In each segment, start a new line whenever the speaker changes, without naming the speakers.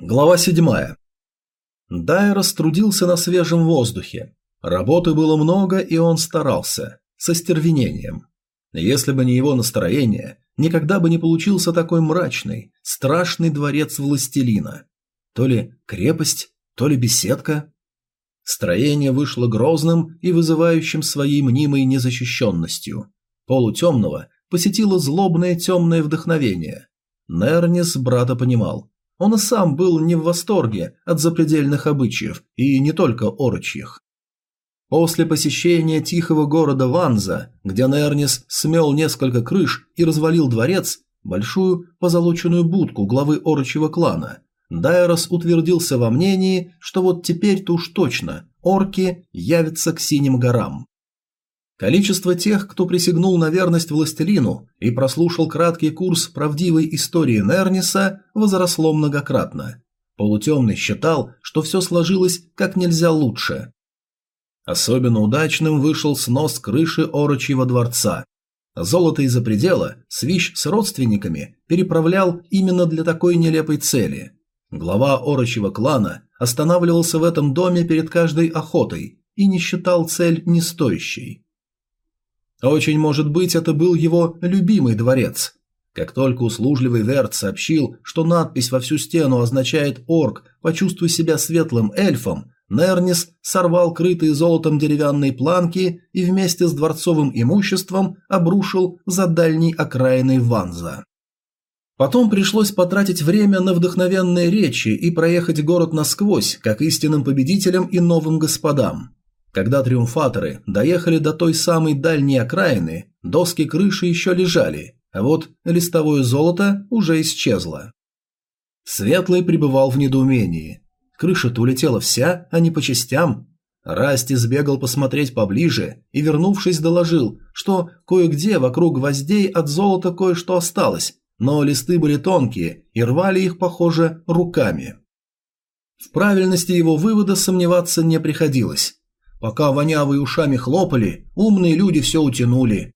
Глава 7. Дайрос трудился на свежем воздухе. Работы было много, и он старался. Со стервенением. Если бы не его настроение, никогда бы не получился такой мрачный, страшный дворец властелина. То ли крепость, то ли беседка. Строение вышло грозным и вызывающим своей мнимой незащищенностью. Полутемного посетило злобное темное вдохновение. Нернис брата понимал. Он и сам был не в восторге от запредельных обычаев, и не только орочьих. После посещения тихого города Ванза, где Нернис смел несколько крыш и развалил дворец, большую позолоченную будку главы орочьего клана, Дайрос утвердился во мнении, что вот теперь-то уж точно орки явятся к Синим горам. Количество тех, кто присягнул на верность властелину и прослушал краткий курс правдивой истории Нерниса, возросло многократно. Полутемный считал, что все сложилось как нельзя лучше. Особенно удачным вышел снос крыши Орочьего дворца. Золото из-за предела Свищ с родственниками переправлял именно для такой нелепой цели. Глава Орочьего клана останавливался в этом доме перед каждой охотой и не считал цель нестоящей. Очень может быть, это был его любимый дворец. Как только услужливый Верт сообщил, что надпись во всю стену означает «Орк, почувствуй себя светлым эльфом», Нернис сорвал крытые золотом деревянные планки и вместе с дворцовым имуществом обрушил за дальней окраиной Ванза. Потом пришлось потратить время на вдохновенные речи и проехать город насквозь, как истинным победителям и новым господам. Когда триумфаторы доехали до той самой дальней окраины, доски крыши еще лежали, а вот листовое золото уже исчезло. Светлый пребывал в недоумении. Крыша-то улетела вся, а не по частям. Расти сбегал посмотреть поближе и, вернувшись, доложил, что кое-где вокруг гвоздей от золота кое-что осталось, но листы были тонкие и рвали их, похоже, руками. В правильности его вывода сомневаться не приходилось. Пока вонявые ушами хлопали, умные люди все утянули.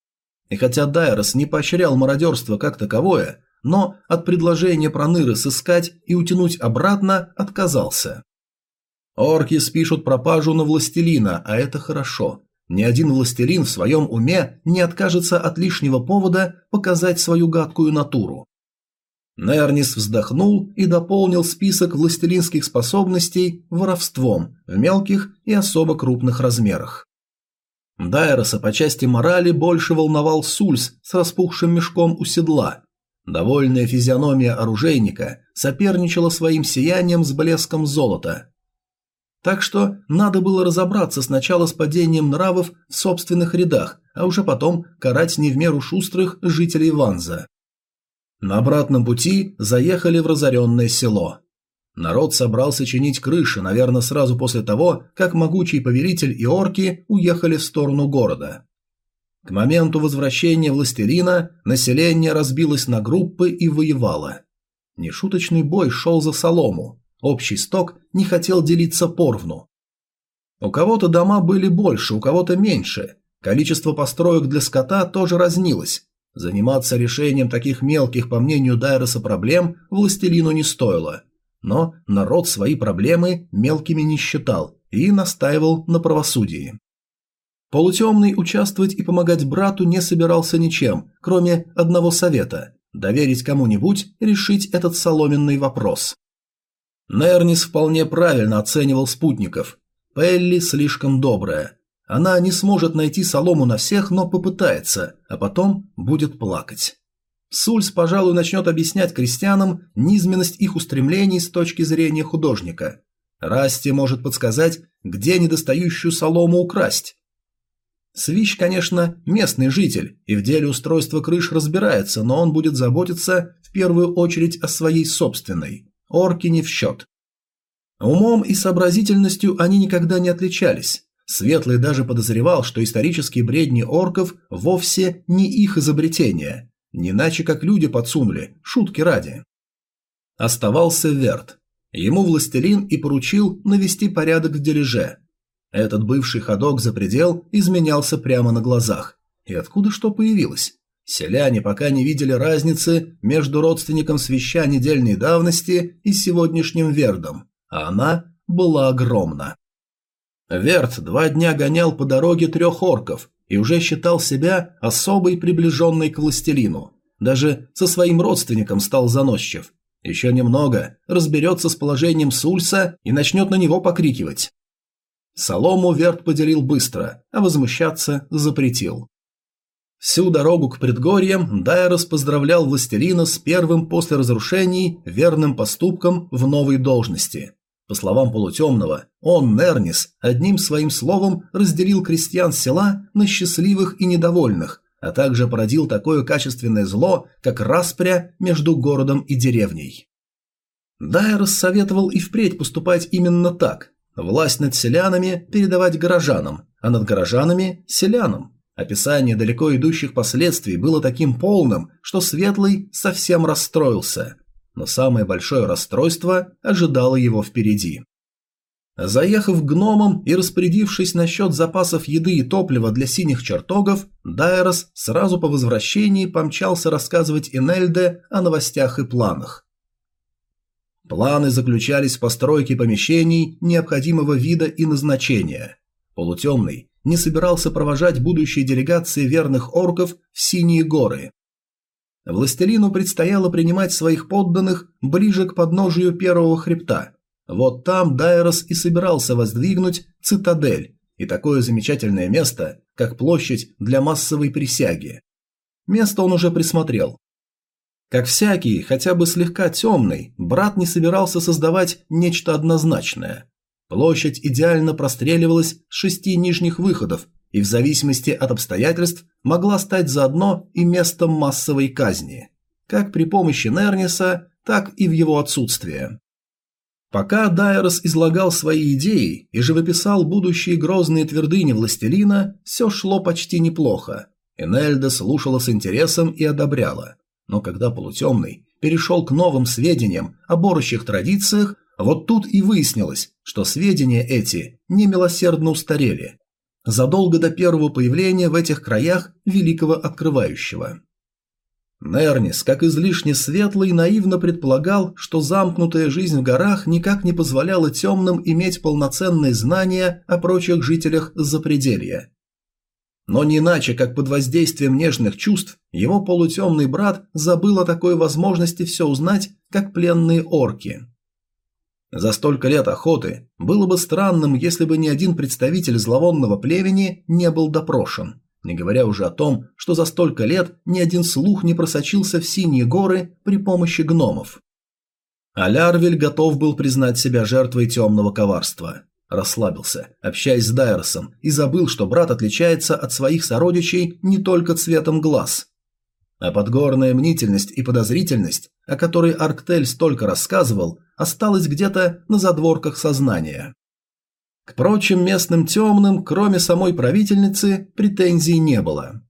И хотя Дайрос не поощрял мародерство как таковое, но от предложения Проныры сыскать и утянуть обратно отказался. Орки спишут пропажу на властелина, а это хорошо. Ни один властелин в своем уме не откажется от лишнего повода показать свою гадкую натуру. Нернис вздохнул и дополнил список властелинских способностей воровством в мелких и особо крупных размерах. Дайроса по части морали больше волновал Сульс с распухшим мешком у седла. Довольная физиономия оружейника соперничала своим сиянием с блеском золота. Так что надо было разобраться сначала с падением нравов в собственных рядах, а уже потом карать не в меру шустрых жителей Ванза. На обратном пути заехали в разоренное село. Народ собрался чинить крыши, наверное, сразу после того, как могучий повелитель и орки уехали в сторону города. К моменту возвращения властелина население разбилось на группы и воевало. Нешуточный бой шел за солому. Общий сток не хотел делиться поровну. У кого-то дома были больше, у кого-то меньше. Количество построек для скота тоже разнилось. Заниматься решением таких мелких, по мнению Дайроса, проблем властелину не стоило. Но народ свои проблемы мелкими не считал и настаивал на правосудии. Полутемный участвовать и помогать брату не собирался ничем, кроме одного совета – доверить кому-нибудь решить этот соломенный вопрос. Нернис вполне правильно оценивал спутников. Пелли слишком добрая, она не сможет найти солому на всех, но попытается, а потом будет плакать. Сульс, пожалуй, начнет объяснять крестьянам низменность их устремлений с точки зрения художника. Расти может подсказать, где недостающую солому украсть. Свищ, конечно, местный житель и в деле устройства крыш разбирается, но он будет заботиться в первую очередь о своей собственной. Орки не в счет. Умом и сообразительностью они никогда не отличались. Светлый даже подозревал, что исторические бредни орков вовсе не их изобретение, не иначе как люди подсунули, шутки ради. Оставался Верт. Ему властелин и поручил навести порядок в дележе. Этот бывший ходок за предел изменялся прямо на глазах. И откуда что появилось? Селяне пока не видели разницы между родственником свяща недельной давности и сегодняшним Вердом, а она была огромна. Верт два дня гонял по дороге трех орков и уже считал себя особой приближенной к властелину. Даже со своим родственником стал заносчив. Еще немного, разберется с положением Сульса и начнет на него покрикивать. Солому Верт поделил быстро, а возмущаться запретил. Всю дорогу к предгорьям Дайрос поздравлял властелина с первым после разрушений верным поступком в новой должности. По словам полутемного, он, Нернис, одним своим словом разделил крестьян села на счастливых и недовольных, а также породил такое качественное зло, как распря между городом и деревней. Дайрос советовал и впредь поступать именно так. Власть над селянами передавать горожанам, а над горожанами – селянам. Описание далеко идущих последствий было таким полным, что Светлый совсем расстроился. Но самое большое расстройство ожидало его впереди. Заехав к гномам и распорядившись насчет запасов еды и топлива для синих чертогов, Дайрос сразу по возвращении помчался рассказывать Энельде о новостях и планах. Планы заключались в постройке помещений необходимого вида и назначения. Полутемный не собирался провожать будущие делегации верных орков в Синие горы. Властелину предстояло принимать своих подданных ближе к подножию первого хребта. Вот там Дайрос и собирался воздвигнуть цитадель и такое замечательное место, как площадь для массовой присяги. Место он уже присмотрел. Как всякий, хотя бы слегка темный, брат не собирался создавать нечто однозначное. Площадь идеально простреливалась с шести нижних выходов и в зависимости от обстоятельств могла стать заодно и местом массовой казни, как при помощи Нерниса, так и в его отсутствие. Пока Дайрос излагал свои идеи и живописал будущие грозные твердыни властелина, все шло почти неплохо. Энельда слушала с интересом и одобряла. Но когда полутемный перешел к новым сведениям о борющих традициях, вот тут и выяснилось, что сведения эти немилосердно устарели. Задолго до первого появления в этих краях Великого Открывающего. Нернис, как излишне светлый, наивно предполагал, что замкнутая жизнь в горах никак не позволяла темным иметь полноценные знания о прочих жителях запределья. Но не иначе, как под воздействием нежных чувств, его полутемный брат забыл о такой возможности все узнать, как пленные орки. За столько лет охоты было бы странным, если бы ни один представитель зловонного племени не был допрошен, не говоря уже о том, что за столько лет ни один слух не просочился в Синие горы при помощи гномов. Алярвель готов был признать себя жертвой темного коварства. Расслабился, общаясь с Дайросом, и забыл, что брат отличается от своих сородичей не только цветом глаз – а подгорная мнительность и подозрительность, о которой Арктель столько рассказывал, осталась где-то на задворках сознания. К прочим местным темным, кроме самой правительницы, претензий не было.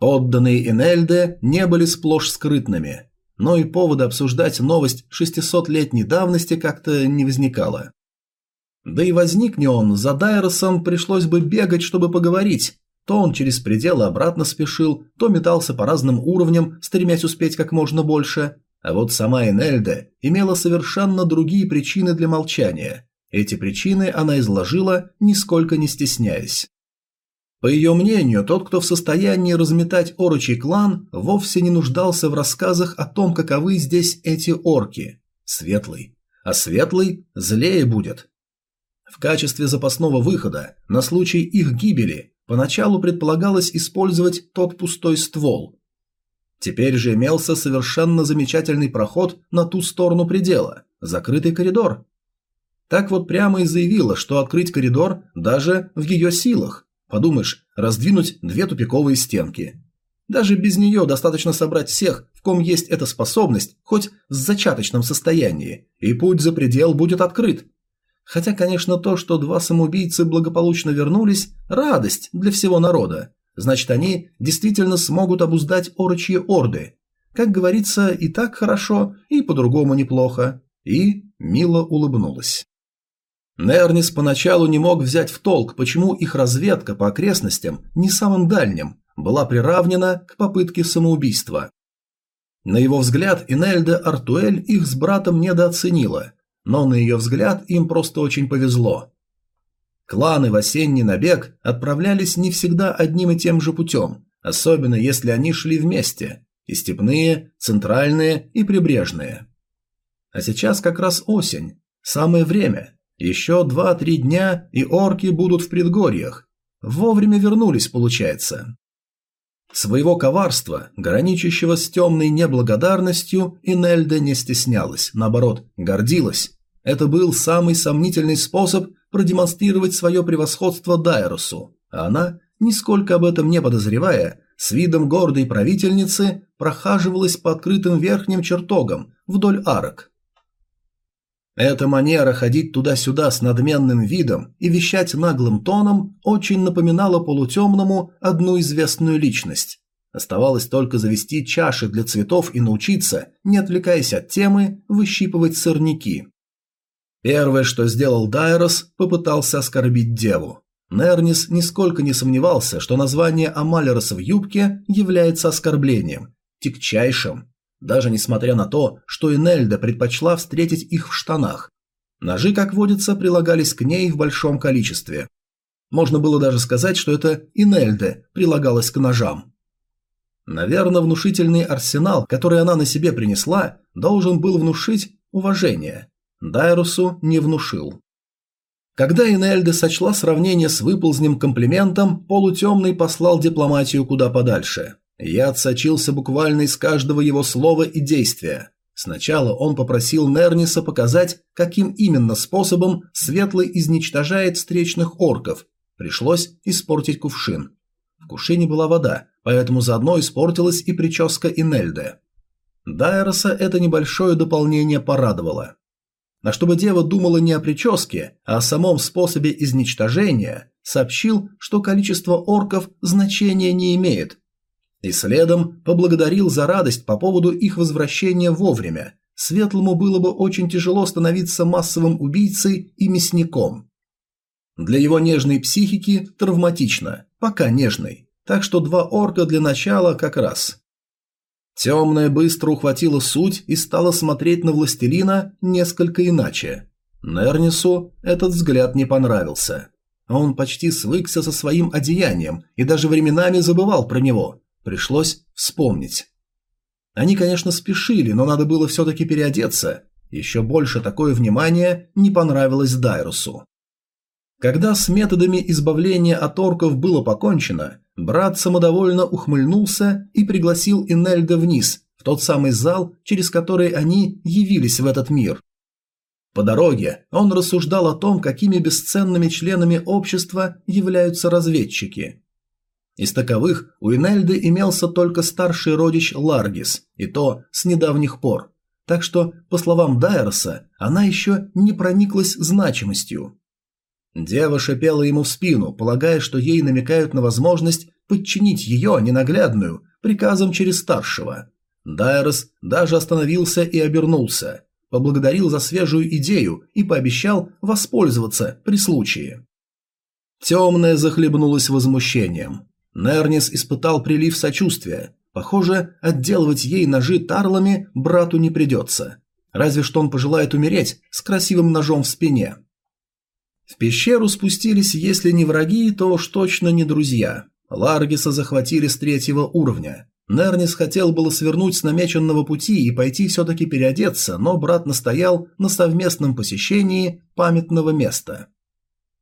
Подданные Энельде не были сплошь скрытными, но и повода обсуждать новость 600-летней давности как-то не возникало. Да и возникне он, за Дайросом пришлось бы бегать, чтобы поговорить, то он через пределы обратно спешил, то метался по разным уровням, стремясь успеть как можно больше. А вот сама Энельда имела совершенно другие причины для молчания. Эти причины она изложила, нисколько не стесняясь. По ее мнению, тот, кто в состоянии разметать орочий клан, вовсе не нуждался в рассказах о том, каковы здесь эти орки. Светлый. А светлый злее будет. В качестве запасного выхода, на случай их гибели, Поначалу предполагалось использовать тот пустой ствол. Теперь же имелся совершенно замечательный проход на ту сторону предела, закрытый коридор. Так вот прямо и заявила, что открыть коридор даже в ее силах. Подумаешь, раздвинуть две тупиковые стенки. Даже без нее достаточно собрать всех, в ком есть эта способность, хоть в зачаточном состоянии, и путь за предел будет открыт. Хотя, конечно, то, что два самоубийцы благополучно вернулись – радость для всего народа. Значит, они действительно смогут обуздать орочьи орды. Как говорится, и так хорошо, и по-другому неплохо. И мило улыбнулась. Нернис поначалу не мог взять в толк, почему их разведка по окрестностям не самым дальним, была приравнена к попытке самоубийства. На его взгляд, Инельда Артуэль их с братом недооценила, но на ее взгляд им просто очень повезло. Кланы в осенний набег отправлялись не всегда одним и тем же путем, особенно если они шли вместе – и степные, центральные и прибрежные. А сейчас как раз осень, самое время. Еще два-три дня, и орки будут в предгорьях. Вовремя вернулись, получается. Своего коварства, граничащего с темной неблагодарностью, Инельда не стеснялась, наоборот, гордилась. Это был самый сомнительный способ продемонстрировать свое превосходство Дайрусу, а она, нисколько об этом не подозревая, с видом гордой правительницы прохаживалась по открытым верхним чертогам вдоль арок. Эта манера ходить туда-сюда с надменным видом и вещать наглым тоном очень напоминала полутемному одну известную личность. Оставалось только завести чаши для цветов и научиться, не отвлекаясь от темы, выщипывать сорняки. Первое, что сделал Дайрос, попытался оскорбить деву. Нернис нисколько не сомневался, что название Амалероса в юбке является оскорблением, тягчайшим даже несмотря на то, что Инельда предпочла встретить их в штанах. Ножи, как водится, прилагались к ней в большом количестве. Можно было даже сказать, что это Инельда прилагалась к ножам. Наверное, внушительный арсенал, который она на себе принесла, должен был внушить уважение. Дайрусу не внушил. Когда Инельда сочла сравнение с выползнем комплиментом, полутемный послал дипломатию куда подальше. Я отсочился буквально из каждого его слова и действия. Сначала он попросил Нерниса показать, каким именно способом Светлый изничтожает встречных орков. Пришлось испортить кувшин. В кувшине была вода, поэтому заодно испортилась и прическа Инельды. Дайроса это небольшое дополнение порадовало. А чтобы дева думала не о прическе, а о самом способе изничтожения, сообщил, что количество орков значения не имеет – и следом поблагодарил за радость по поводу их возвращения вовремя. Светлому было бы очень тяжело становиться массовым убийцей и мясником. Для его нежной психики травматично, пока нежной, так что два орка для начала как раз. Темная быстро ухватила суть и стала смотреть на властелина несколько иначе. Нернису этот взгляд не понравился. Он почти свыкся со своим одеянием и даже временами забывал про него, Пришлось вспомнить. Они, конечно, спешили, но надо было все-таки переодеться. Еще больше такое внимание не понравилось Дайрусу. Когда с методами избавления от орков было покончено, брат самодовольно ухмыльнулся и пригласил Инельда вниз, в тот самый зал, через который они явились в этот мир. По дороге он рассуждал о том, какими бесценными членами общества являются разведчики. Из таковых у Инельды имелся только старший родич Ларгис, и то с недавних пор. Так что, по словам Дайерса, она еще не прониклась значимостью. Дева шипела ему в спину, полагая, что ей намекают на возможность подчинить ее, ненаглядную, приказом через старшего. Дайрос даже остановился и обернулся, поблагодарил за свежую идею и пообещал воспользоваться при случае. Темная захлебнулась возмущением. Нернис испытал прилив сочувствия. Похоже, отделывать ей ножи тарлами брату не придется. Разве что он пожелает умереть с красивым ножом в спине. В пещеру спустились, если не враги, то уж точно не друзья. Ларгиса захватили с третьего уровня. Нернис хотел было свернуть с намеченного пути и пойти все-таки переодеться, но брат настоял на совместном посещении памятного места.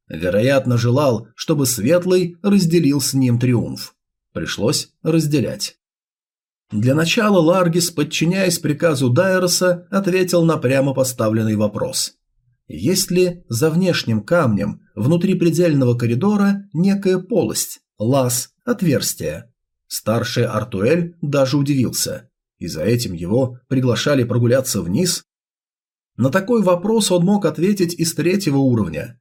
Вероятно, желал, чтобы Светлый разделил с ним триумф. Пришлось разделять. Для начала Ларгис, подчиняясь приказу Дайроса, ответил на прямо поставленный вопрос. Есть ли за внешним камнем внутри предельного коридора некая полость, лаз, отверстие? Старший Артуэль даже удивился. И за этим его приглашали прогуляться вниз? На такой вопрос он мог ответить из третьего уровня,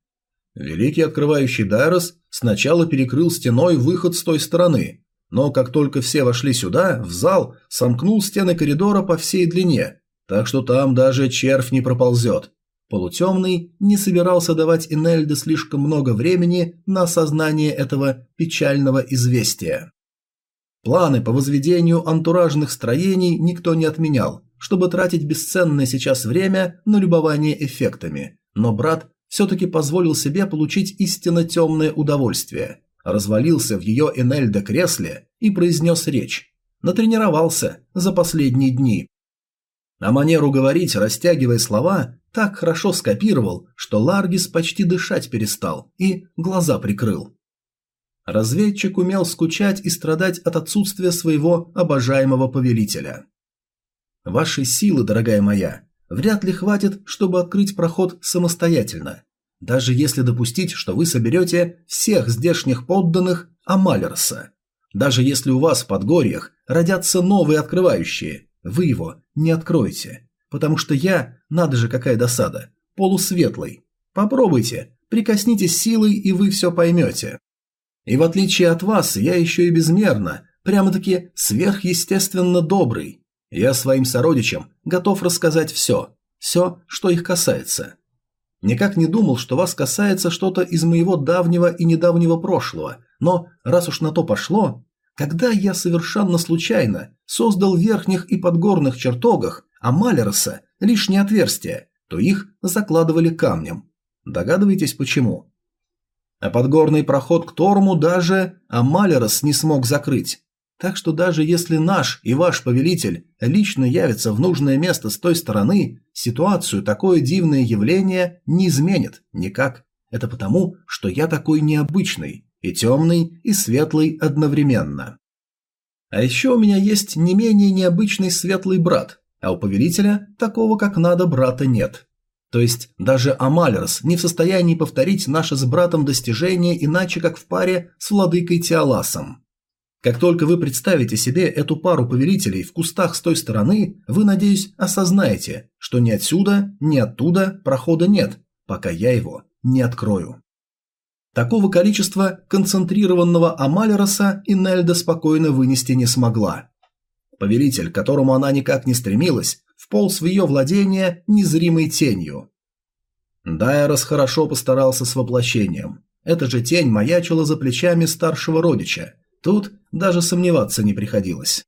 Великий открывающий Дайрос сначала перекрыл стеной выход с той стороны, но как только все вошли сюда, в зал, сомкнул стены коридора по всей длине, так что там даже червь не проползет. Полутемный не собирался давать Инельде слишком много времени на осознание этого печального известия. Планы по возведению антуражных строений никто не отменял, чтобы тратить бесценное сейчас время на любование эффектами, но брат все-таки позволил себе получить истинно темное удовольствие. Развалился в ее Энельда кресле и произнес речь. Натренировался за последние дни. А манеру говорить, растягивая слова, так хорошо скопировал, что Ларгис почти дышать перестал и глаза прикрыл. Разведчик умел скучать и страдать от отсутствия своего обожаемого повелителя. Вашей силы, дорогая моя, вряд ли хватит, чтобы открыть проход самостоятельно. Даже если допустить, что вы соберете всех здешних подданных Амалерса. Даже если у вас в подгорьях родятся новые открывающие, вы его не откроете. Потому что я, надо же какая досада, полусветлый. Попробуйте, прикоснитесь силой, и вы все поймете. И в отличие от вас, я еще и безмерно, прямо-таки сверхъестественно добрый. Я своим сородичам готов рассказать все, все, что их касается. Никак не думал, что вас касается что-то из моего давнего и недавнего прошлого, но раз уж на то пошло, когда я совершенно случайно создал в верхних и подгорных чертогах Амалероса лишние отверстия, то их закладывали камнем. Догадываетесь почему? А подгорный проход к Торму даже Амалерос не смог закрыть. Так что даже если наш и ваш повелитель лично явится в нужное место с той стороны, ситуацию такое дивное явление не изменит никак. Это потому, что я такой необычный, и темный, и светлый одновременно. А еще у меня есть не менее необычный светлый брат, а у повелителя такого как надо брата нет. То есть даже Амалерс не в состоянии повторить наше с братом достижение иначе, как в паре с владыкой Тиаласом. Как только вы представите себе эту пару повелителей в кустах с той стороны, вы, надеюсь, осознаете, что ни отсюда, ни оттуда прохода нет, пока я его не открою. Такого количества концентрированного Амалероса Инельда спокойно вынести не смогла. Повелитель, к которому она никак не стремилась, вполз в ее владение незримой тенью. Дайрос хорошо постарался с воплощением. Эта же тень маячила за плечами старшего родича. Тут даже сомневаться не приходилось.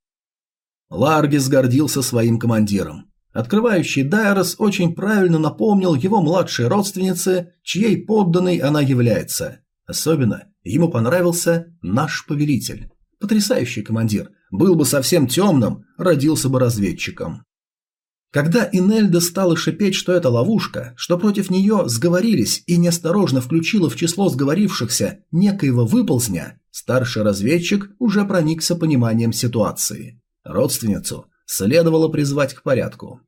Ларгис гордился своим командиром. Открывающий Дайрос очень правильно напомнил его младшей родственнице, чьей подданной она является. Особенно ему понравился наш повелитель. Потрясающий командир. Был бы совсем темным, родился бы разведчиком. Когда Инельда стала шипеть, что это ловушка, что против нее сговорились и неосторожно включила в число сговорившихся некоего выползня, старший разведчик уже проникся пониманием ситуации. Родственницу следовало призвать к порядку.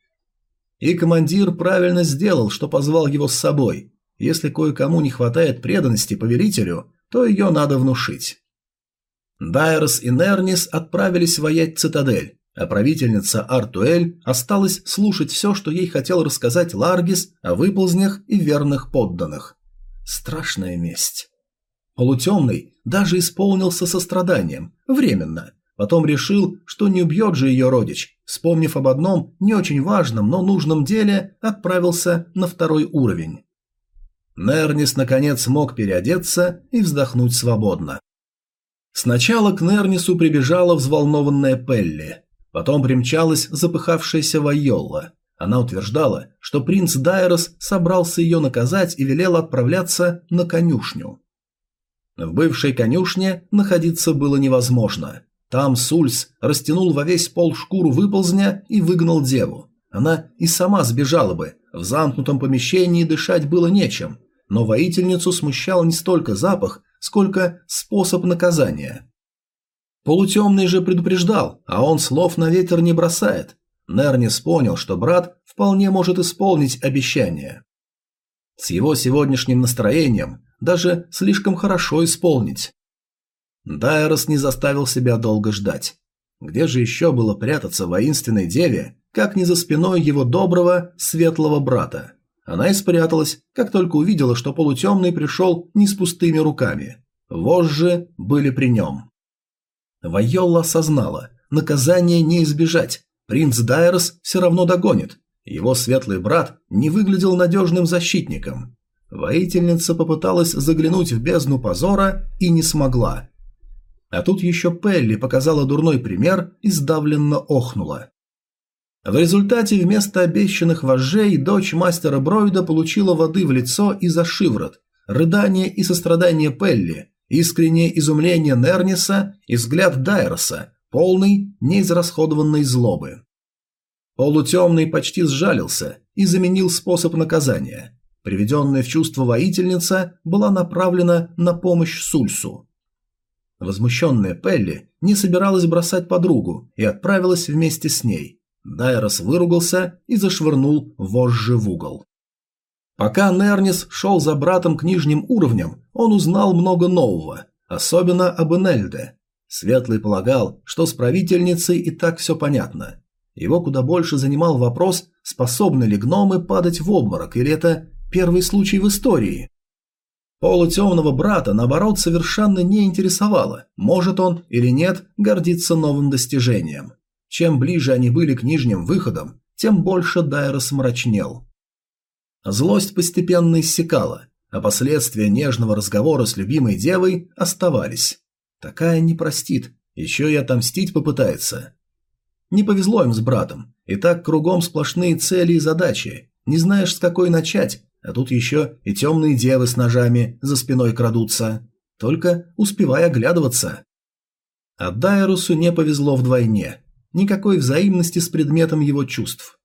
И командир правильно сделал, что позвал его с собой. Если кое-кому не хватает преданности повелителю, то ее надо внушить. Дайрос и Нернис отправились воять цитадель, а правительница Артуэль осталась слушать все, что ей хотел рассказать Ларгис о выползнях и верных подданных. Страшная месть. Полутемный даже исполнился состраданием, временно. Потом решил, что не убьет же ее родич. Вспомнив об одном, не очень важном, но нужном деле, отправился на второй уровень. Нернис наконец смог переодеться и вздохнуть свободно. Сначала к Нернису прибежала взволнованная Пелли – Потом примчалась запыхавшаяся Вайолла. Она утверждала, что принц Дайрос собрался ее наказать и велел отправляться на конюшню. В бывшей конюшне находиться было невозможно. Там Сульс растянул во весь пол шкуру выползня и выгнал деву. Она и сама сбежала бы, в замкнутом помещении дышать было нечем, но воительницу смущал не столько запах, сколько способ наказания. Полутемный же предупреждал, а он слов на ветер не бросает. Нернис понял, что брат вполне может исполнить обещание. С его сегодняшним настроением даже слишком хорошо исполнить. Дайрос не заставил себя долго ждать. Где же еще было прятаться воинственной деве, как не за спиной его доброго, светлого брата? Она и спряталась, как только увидела, что полутемный пришел не с пустыми руками. Вожжи были при нем. Вайолла осознала, наказание не избежать, принц Дайрос все равно догонит. Его светлый брат не выглядел надежным защитником. Воительница попыталась заглянуть в бездну позора и не смогла. А тут еще Пелли показала дурной пример и сдавленно охнула. В результате вместо обещанных вожжей дочь мастера Бройда получила воды в лицо и за шиворот, рыдание и сострадание Пелли, искреннее изумление Нерниса и взгляд Дайроса, полный неизрасходованной злобы. Полутемный почти сжалился и заменил способ наказания. Приведенная в чувство воительница была направлена на помощь Сульсу. Возмущенная Пелли не собиралась бросать подругу и отправилась вместе с ней. Дайрос выругался и зашвырнул вожжи в угол. Пока Нернис шел за братом к нижним уровням, он узнал много нового, особенно об Энельде. Светлый полагал, что с правительницей и так все понятно. Его куда больше занимал вопрос, способны ли гномы падать в обморок, или это первый случай в истории. Полутемного брата, наоборот, совершенно не интересовало, может он или нет гордиться новым достижением. Чем ближе они были к нижним выходам, тем больше Дайрос мрачнел. Злость постепенно иссякала, а последствия нежного разговора с любимой девой оставались. Такая не простит, еще и отомстить попытается. Не повезло им с братом, и так кругом сплошные цели и задачи, не знаешь с какой начать, а тут еще и темные девы с ножами за спиной крадутся. Только успевай оглядываться. А Дайрусу не повезло вдвойне. Никакой взаимности с предметом его чувств.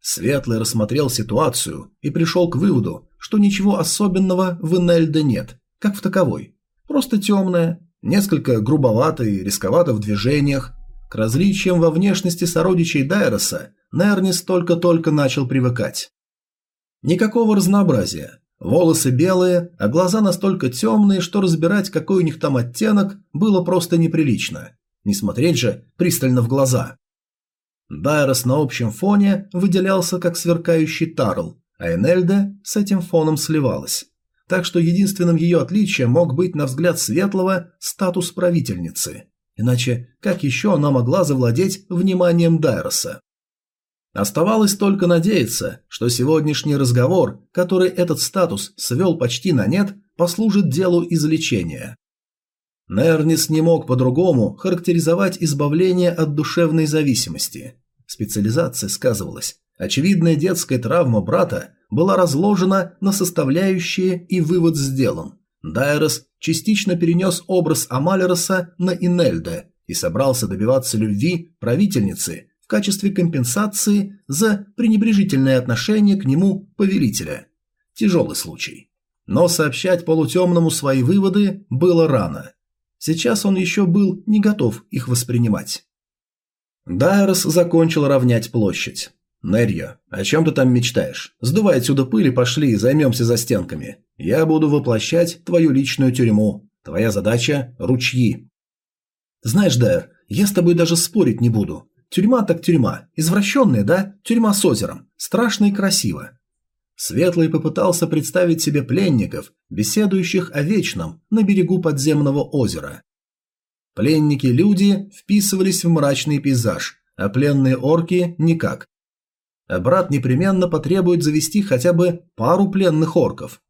Светлый рассмотрел ситуацию и пришел к выводу, что ничего особенного в Энельде нет, как в таковой. Просто темная, несколько грубовато и рисковато в движениях. К различиям во внешности сородичей Дайроса Нернис только-только начал привыкать. Никакого разнообразия. Волосы белые, а глаза настолько темные, что разбирать, какой у них там оттенок, было просто неприлично. Не смотреть же пристально в глаза. Дайрос на общем фоне выделялся как сверкающий Тарл, а Энельда с этим фоном сливалась. Так что единственным ее отличием мог быть, на взгляд Светлого, статус правительницы. Иначе как еще она могла завладеть вниманием Дайроса? Оставалось только надеяться, что сегодняшний разговор, который этот статус свел почти на нет, послужит делу излечения. Нернис не мог по-другому характеризовать избавление от душевной зависимости. Специализация сказывалась. Очевидная детская травма брата была разложена на составляющие и вывод сделан. Дайрос частично перенес образ Амалероса на Инельде и собрался добиваться любви правительницы качестве компенсации за пренебрежительное отношение к нему повелителя. Тяжелый случай. Но сообщать полутемному свои выводы было рано. Сейчас он еще был не готов их воспринимать. Дайрос закончил равнять площадь. «Нерьо, о чем ты там мечтаешь? Сдувай отсюда пыль и пошли, займемся за стенками. Я буду воплощать твою личную тюрьму. Твоя задача – ручьи». «Знаешь, Дайр, я с тобой даже спорить не буду. Тюрьма так тюрьма. Извращенная, да? Тюрьма с озером. Страшно и красиво. Светлый попытался представить себе пленников, беседующих о вечном на берегу подземного озера. Пленники-люди вписывались в мрачный пейзаж, а пленные орки – никак. А брат непременно потребует завести хотя бы пару пленных орков.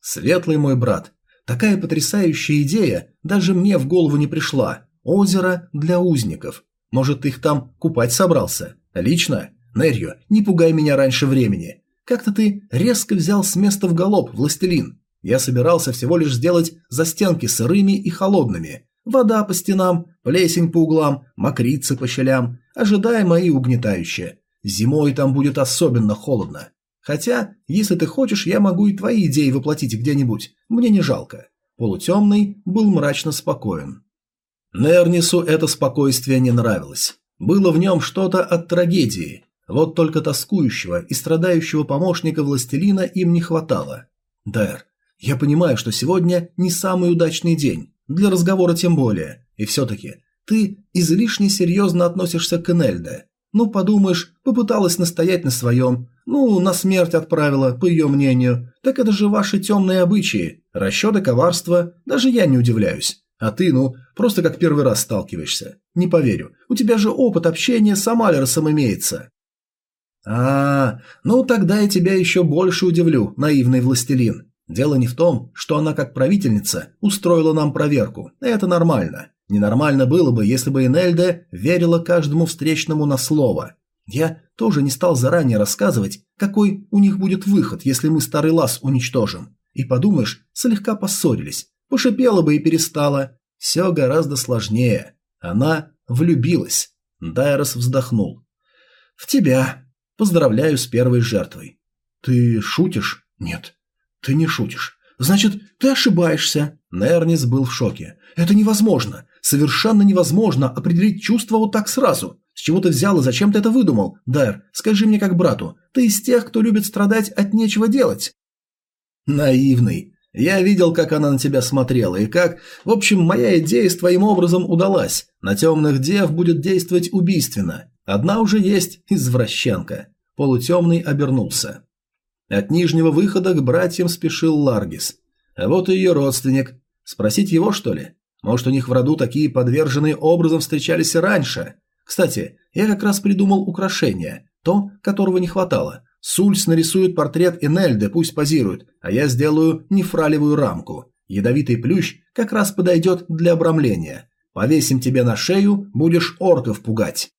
Светлый мой брат, такая потрясающая идея даже мне в голову не пришла. Озеро для узников. Может, их там купать собрался? Лично? Нерью, не пугай меня раньше времени. Как-то ты резко взял с места в галоп, властелин. Я собирался всего лишь сделать застенки сырыми и холодными. Вода по стенам, плесень по углам, мокрицы по щелям, ожидаемо и угнетающе. Зимой там будет особенно холодно. Хотя, если ты хочешь, я могу и твои идеи воплотить где-нибудь. Мне не жалко. Полутемный был мрачно спокоен. Нернису это спокойствие не нравилось. Было в нем что-то от трагедии. Вот только тоскующего и страдающего помощника властелина им не хватало. Дэр, я понимаю, что сегодня не самый удачный день. Для разговора тем более. И все-таки, ты излишне серьезно относишься к Энельде. Ну, подумаешь, попыталась настоять на своем. Ну, на смерть отправила, по ее мнению. Так это же ваши темные обычаи. Расчеты коварства. Даже я не удивляюсь. А ты, ну, просто как первый раз сталкиваешься. Не поверю. У тебя же опыт общения с Амалеросом имеется. А, ну тогда я тебя еще больше удивлю, наивный властелин. Дело не в том, что она как правительница устроила нам проверку. Это нормально. Ненормально было бы, если бы Энельда верила каждому встречному на слово. Я тоже не стал заранее рассказывать, какой у них будет выход, если мы старый лаз уничтожим. И подумаешь, слегка поссорились. Пошипела бы и перестала. Все гораздо сложнее. Она влюбилась. Дайрос вздохнул. «В тебя. Поздравляю с первой жертвой». «Ты шутишь?» «Нет, ты не шутишь. Значит, ты ошибаешься». Нернис был в шоке. «Это невозможно. Совершенно невозможно определить чувство вот так сразу. С чего ты взял и зачем ты это выдумал? Дайр, скажи мне как брату. Ты из тех, кто любит страдать от нечего делать?» «Наивный. Я видел, как она на тебя смотрела, и как... В общем, моя идея с твоим образом удалась. На темных дев будет действовать убийственно. Одна уже есть извращенка». Полутемный обернулся. От нижнего выхода к братьям спешил Ларгис. А вот и ее родственник. Спросить его, что ли? Может, у них в роду такие подверженные образом встречались раньше? Кстати, я как раз придумал украшение, то, которого не хватало. Сульс нарисует портрет Энельды, пусть позирует, а я сделаю нефралевую рамку. Ядовитый плющ как раз подойдет для обрамления. Повесим тебе на шею, будешь орков пугать.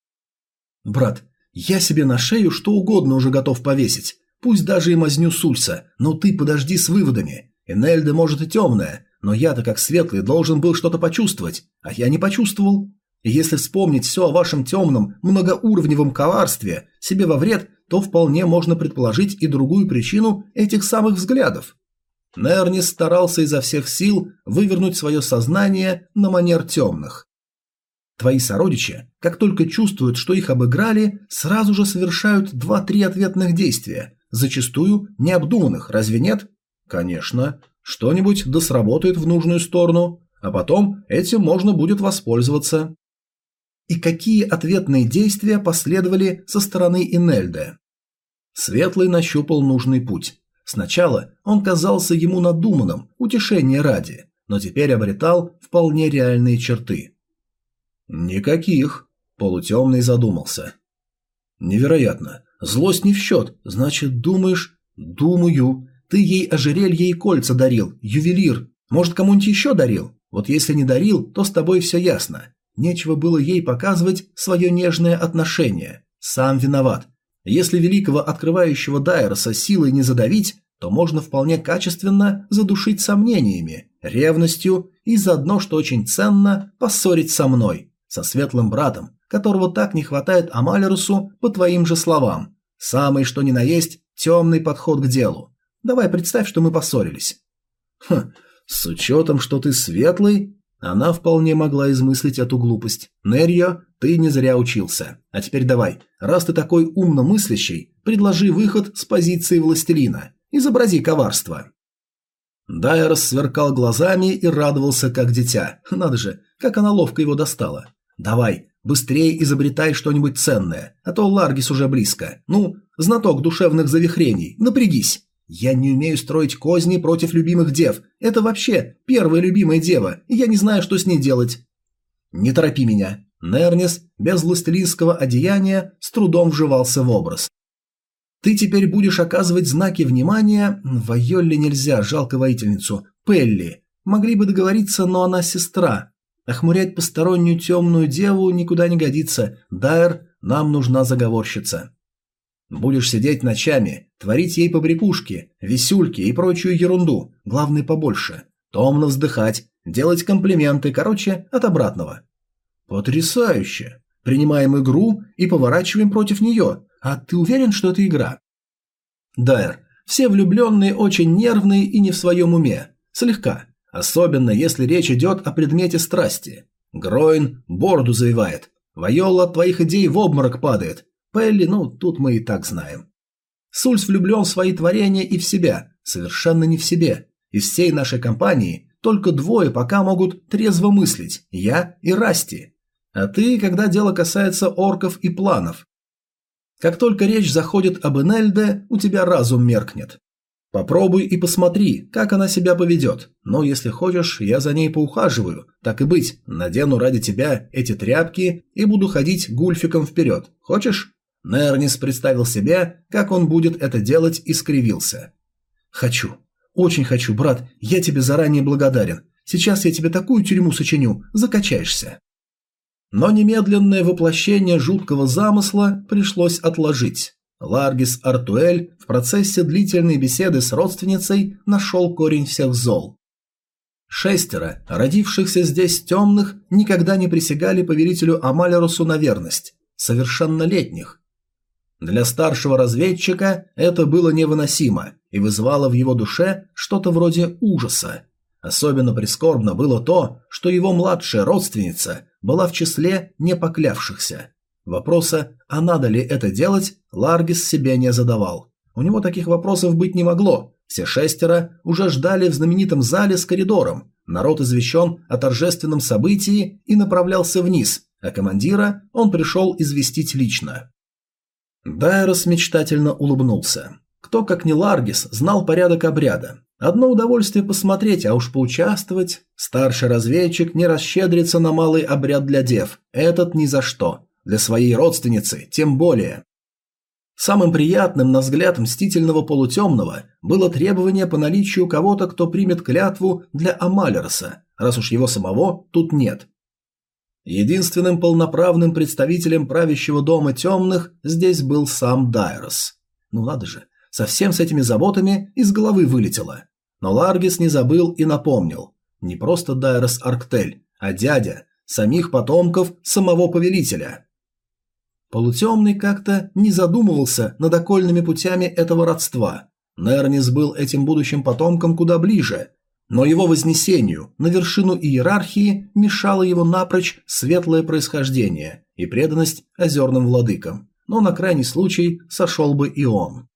Брат, я себе на шею что угодно уже готов повесить. Пусть даже и мазню Сульса, но ты подожди с выводами. Энельда может и темная, но я-то как светлый должен был что-то почувствовать, а я не почувствовал. И если вспомнить все о вашем темном, многоуровневом коварстве себе во вред, то вполне можно предположить и другую причину этих самых взглядов. Нернис старался изо всех сил вывернуть свое сознание на манер темных. Твои сородичи, как только чувствуют, что их обыграли, сразу же совершают два-три ответных действия, зачастую необдуманных, разве нет? Конечно. Что-нибудь да сработает в нужную сторону, а потом этим можно будет воспользоваться. И какие ответные действия последовали со стороны Инельды? Светлый нащупал нужный путь. Сначала он казался ему надуманным, утешение ради, но теперь обретал вполне реальные черты. «Никаких», – полутемный задумался. «Невероятно. Злость не в счет. Значит, думаешь...» «Думаю. Ты ей ожерелье и кольца дарил, ювелир. Может, кому-нибудь еще дарил? Вот если не дарил, то с тобой все ясно. Нечего было ей показывать свое нежное отношение. Сам виноват. Если великого открывающего Дайроса силой не задавить, то можно вполне качественно задушить сомнениями, ревностью и заодно, что очень ценно, поссорить со мной, со светлым братом, которого так не хватает Амалерусу по твоим же словам. Самый что ни на есть темный подход к делу. Давай представь, что мы поссорились. Хм, с учетом, что ты светлый, она вполне могла измыслить эту глупость. Нерьо, ты не зря учился. А теперь давай, раз ты такой умно мыслящий, предложи выход с позиции властелина. Изобрази коварство. Дайрос сверкал глазами и радовался, как дитя. Надо же, как она ловко его достала. Давай, быстрее изобретай что-нибудь ценное, а то Ларгис уже близко. Ну, знаток душевных завихрений, напрягись. Я не умею строить козни против любимых дев. Это вообще первая любимая дева, и я не знаю, что с ней делать. Не торопи меня. Нернис без властелинского одеяния с трудом вживался в образ. Ты теперь будешь оказывать знаки внимания... Вайолле нельзя, жалко воительницу. Пелли. Могли бы договориться, но она сестра. Охмурять постороннюю темную деву никуда не годится. Дайр, нам нужна заговорщица. Будешь сидеть ночами, творить ей побрякушки, висюльки и прочую ерунду, главное побольше. Томно вздыхать, делать комплименты, короче, от обратного. Потрясающе. Принимаем игру и поворачиваем против нее. А ты уверен, что это игра? Дайр, все влюбленные очень нервные и не в своем уме. Слегка. Особенно, если речь идет о предмете страсти. Гроин бороду завивает. Вайола от твоих идей в обморок падает. Пелли, ну, тут мы и так знаем. Сульс влюблен в свои творения и в себя, совершенно не в себе. Из всей нашей компании только двое пока могут трезво мыслить – я и Расти. А ты, когда дело касается орков и планов. Как только речь заходит об Энельде, у тебя разум меркнет. Попробуй и посмотри, как она себя поведет. Но если хочешь, я за ней поухаживаю. Так и быть, надену ради тебя эти тряпки и буду ходить гульфиком вперед. Хочешь? Нернис представил себе, как он будет это делать и скривился. «Хочу. Очень хочу, брат, я тебе заранее благодарен. Сейчас я тебе такую тюрьму сочиню, закачаешься. Но немедленное воплощение жуткого замысла пришлось отложить. Ларгис Артуэль в процессе длительной беседы с родственницей нашел корень всех зол. Шестеро, родившихся здесь темных, никогда не присягали повелителю Амалерусу на верность, совершеннолетних. Для старшего разведчика это было невыносимо и вызывало в его душе что-то вроде ужаса. Особенно прискорбно было то, что его младшая родственница была в числе непоклявшихся. Вопроса, а надо ли это делать, Ларгис себе не задавал. У него таких вопросов быть не могло. Все шестеро уже ждали в знаменитом зале с коридором. Народ извещен о торжественном событии и направлялся вниз, а командира он пришел известить лично. Дайрос мечтательно улыбнулся. Кто, как не Ларгис, знал порядок обряда. Одно удовольствие посмотреть, а уж поучаствовать. Старший разведчик не расщедрится на малый обряд для дев. Этот ни за что. Для своей родственницы тем более. Самым приятным, на взгляд мстительного полутемного, было требование по наличию кого-то, кто примет клятву для Амалерса, раз уж его самого тут нет. Единственным полноправным представителем правящего дома темных здесь был сам Дайрос. Ну надо же, совсем с этими заботами из головы вылетело. Но Ларгис не забыл и напомнил. Не просто Дайрос Арктель, а дядя, самих потомков самого повелителя. Полутемный как-то не задумывался над окольными путями этого родства. Нернис был этим будущим потомком куда ближе, но его вознесению на вершину иерархии мешало его напрочь светлое происхождение и преданность озерным владыкам, но на крайний случай сошел бы и он.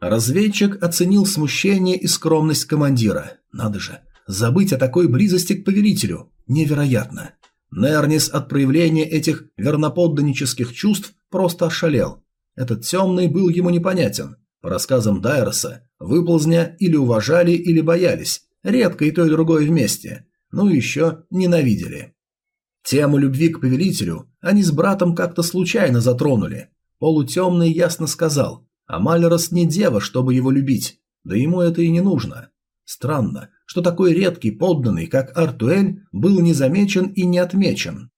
Разведчик оценил смущение и скромность командира. Надо же, забыть о такой близости к повелителю. Невероятно. Нернис от проявления этих верноподданнических чувств просто ошалел. Этот темный был ему непонятен. По рассказам Дайроса, выползня или уважали, или боялись, редко и то и другое вместе, ну и еще ненавидели. Тему любви к повелителю они с братом как-то случайно затронули. Полутемный ясно сказал, а Малерос не дева, чтобы его любить, да ему это и не нужно. Странно, что такой редкий подданный, как Артуэль, был не замечен и не отмечен.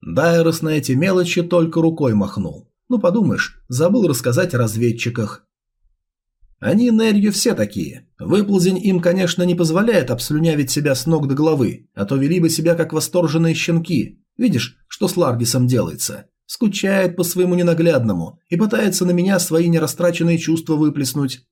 Дайрос на эти мелочи только рукой махнул. Ну, подумаешь, забыл рассказать о разведчиках. Они Нерью все такие. Выползень им, конечно, не позволяет обслюнявить себя с ног до головы, а то вели бы себя как восторженные щенки. Видишь, что с Ларгисом делается? Скучает по своему ненаглядному и пытается на меня свои нерастраченные чувства выплеснуть.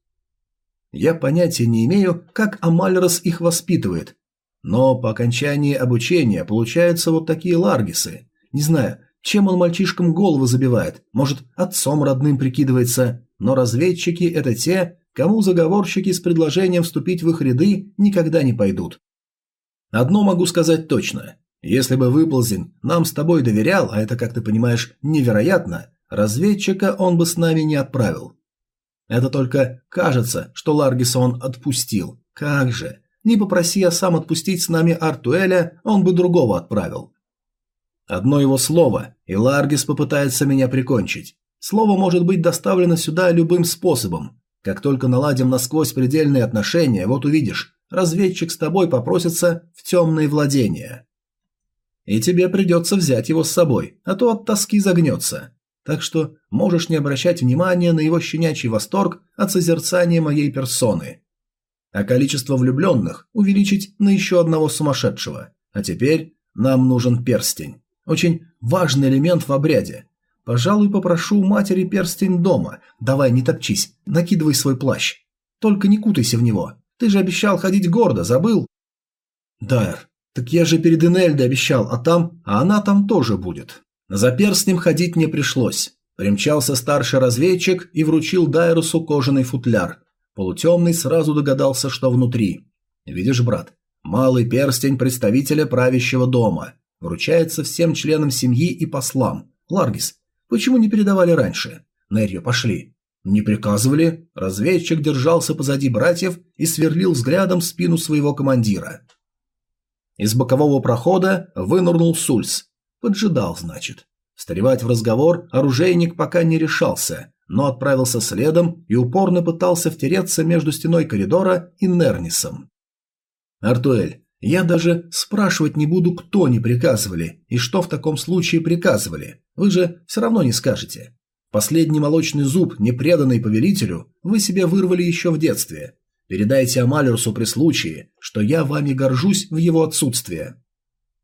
Я понятия не имею, как Амальрос их воспитывает. Но по окончании обучения получаются вот такие ларгисы. Не знаю, чем он мальчишкам голову забивает, может, отцом родным прикидывается, но разведчики – это те, кому заговорщики с предложением вступить в их ряды никогда не пойдут. Одно могу сказать точно. Если бы выползень нам с тобой доверял, а это, как ты понимаешь, невероятно, разведчика он бы с нами не отправил. Это только кажется, что Ларгиса он отпустил. Как же. Не попроси я сам отпустить с нами Артуэля, он бы другого отправил. Одно его слово, и Ларгис попытается меня прикончить. Слово может быть доставлено сюда любым способом. Как только наладим насквозь предельные отношения, вот увидишь, разведчик с тобой попросится в темные владения. И тебе придется взять его с собой, а то от тоски загнется так что можешь не обращать внимания на его щенячий восторг от созерцания моей персоны. А количество влюбленных увеличить на еще одного сумасшедшего. А теперь нам нужен перстень. Очень важный элемент в обряде. Пожалуй, попрошу у матери перстень дома. Давай, не топчись, накидывай свой плащ. Только не кутайся в него. Ты же обещал ходить гордо, забыл? Дайр, так я же перед Энельдой обещал, а там, а она там тоже будет. За перстнем ходить не пришлось. Примчался старший разведчик и вручил Дайрусу кожаный футляр. Полутемный сразу догадался, что внутри. Видишь, брат, малый перстень представителя правящего дома. Вручается всем членам семьи и послам. Ларгис, почему не передавали раньше? Нерью, пошли. Не приказывали. Разведчик держался позади братьев и сверлил взглядом спину своего командира. Из бокового прохода вынырнул Сульс. Поджидал, значит. Встревать в разговор оружейник пока не решался, но отправился следом и упорно пытался втереться между стеной коридора и Нернисом. «Артуэль, я даже спрашивать не буду, кто не приказывали и что в таком случае приказывали. Вы же все равно не скажете. Последний молочный зуб, не преданный повелителю, вы себе вырвали еще в детстве. Передайте Амалерусу при случае, что я вами горжусь в его отсутствие.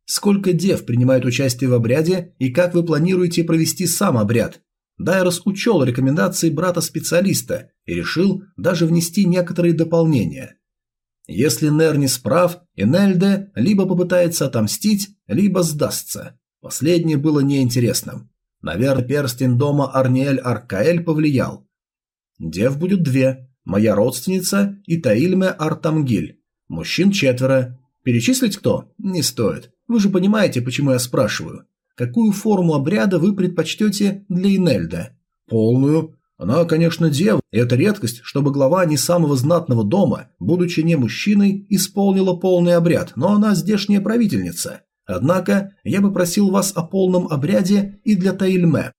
Сколько дев принимают участие в обряде и как вы планируете провести сам обряд? Дайрос учел рекомендации брата-специалиста и решил даже внести некоторые дополнения. Если Нернис прав, Энельде либо попытается отомстить, либо сдастся. Последнее было неинтересным. Наверное, перстень дома Арниэль Аркаэль повлиял. Дев будет две. Моя родственница и Таильме Артамгиль. Мужчин четверо. Перечислить кто? Не стоит. Вы же понимаете, почему я спрашиваю. Какую форму обряда вы предпочтете для Инельда? Полную. Она, конечно, дева, и это редкость, чтобы глава не самого знатного дома, будучи не мужчиной, исполнила полный обряд, но она здешняя правительница. Однако я бы просил вас о полном обряде и для Таильме.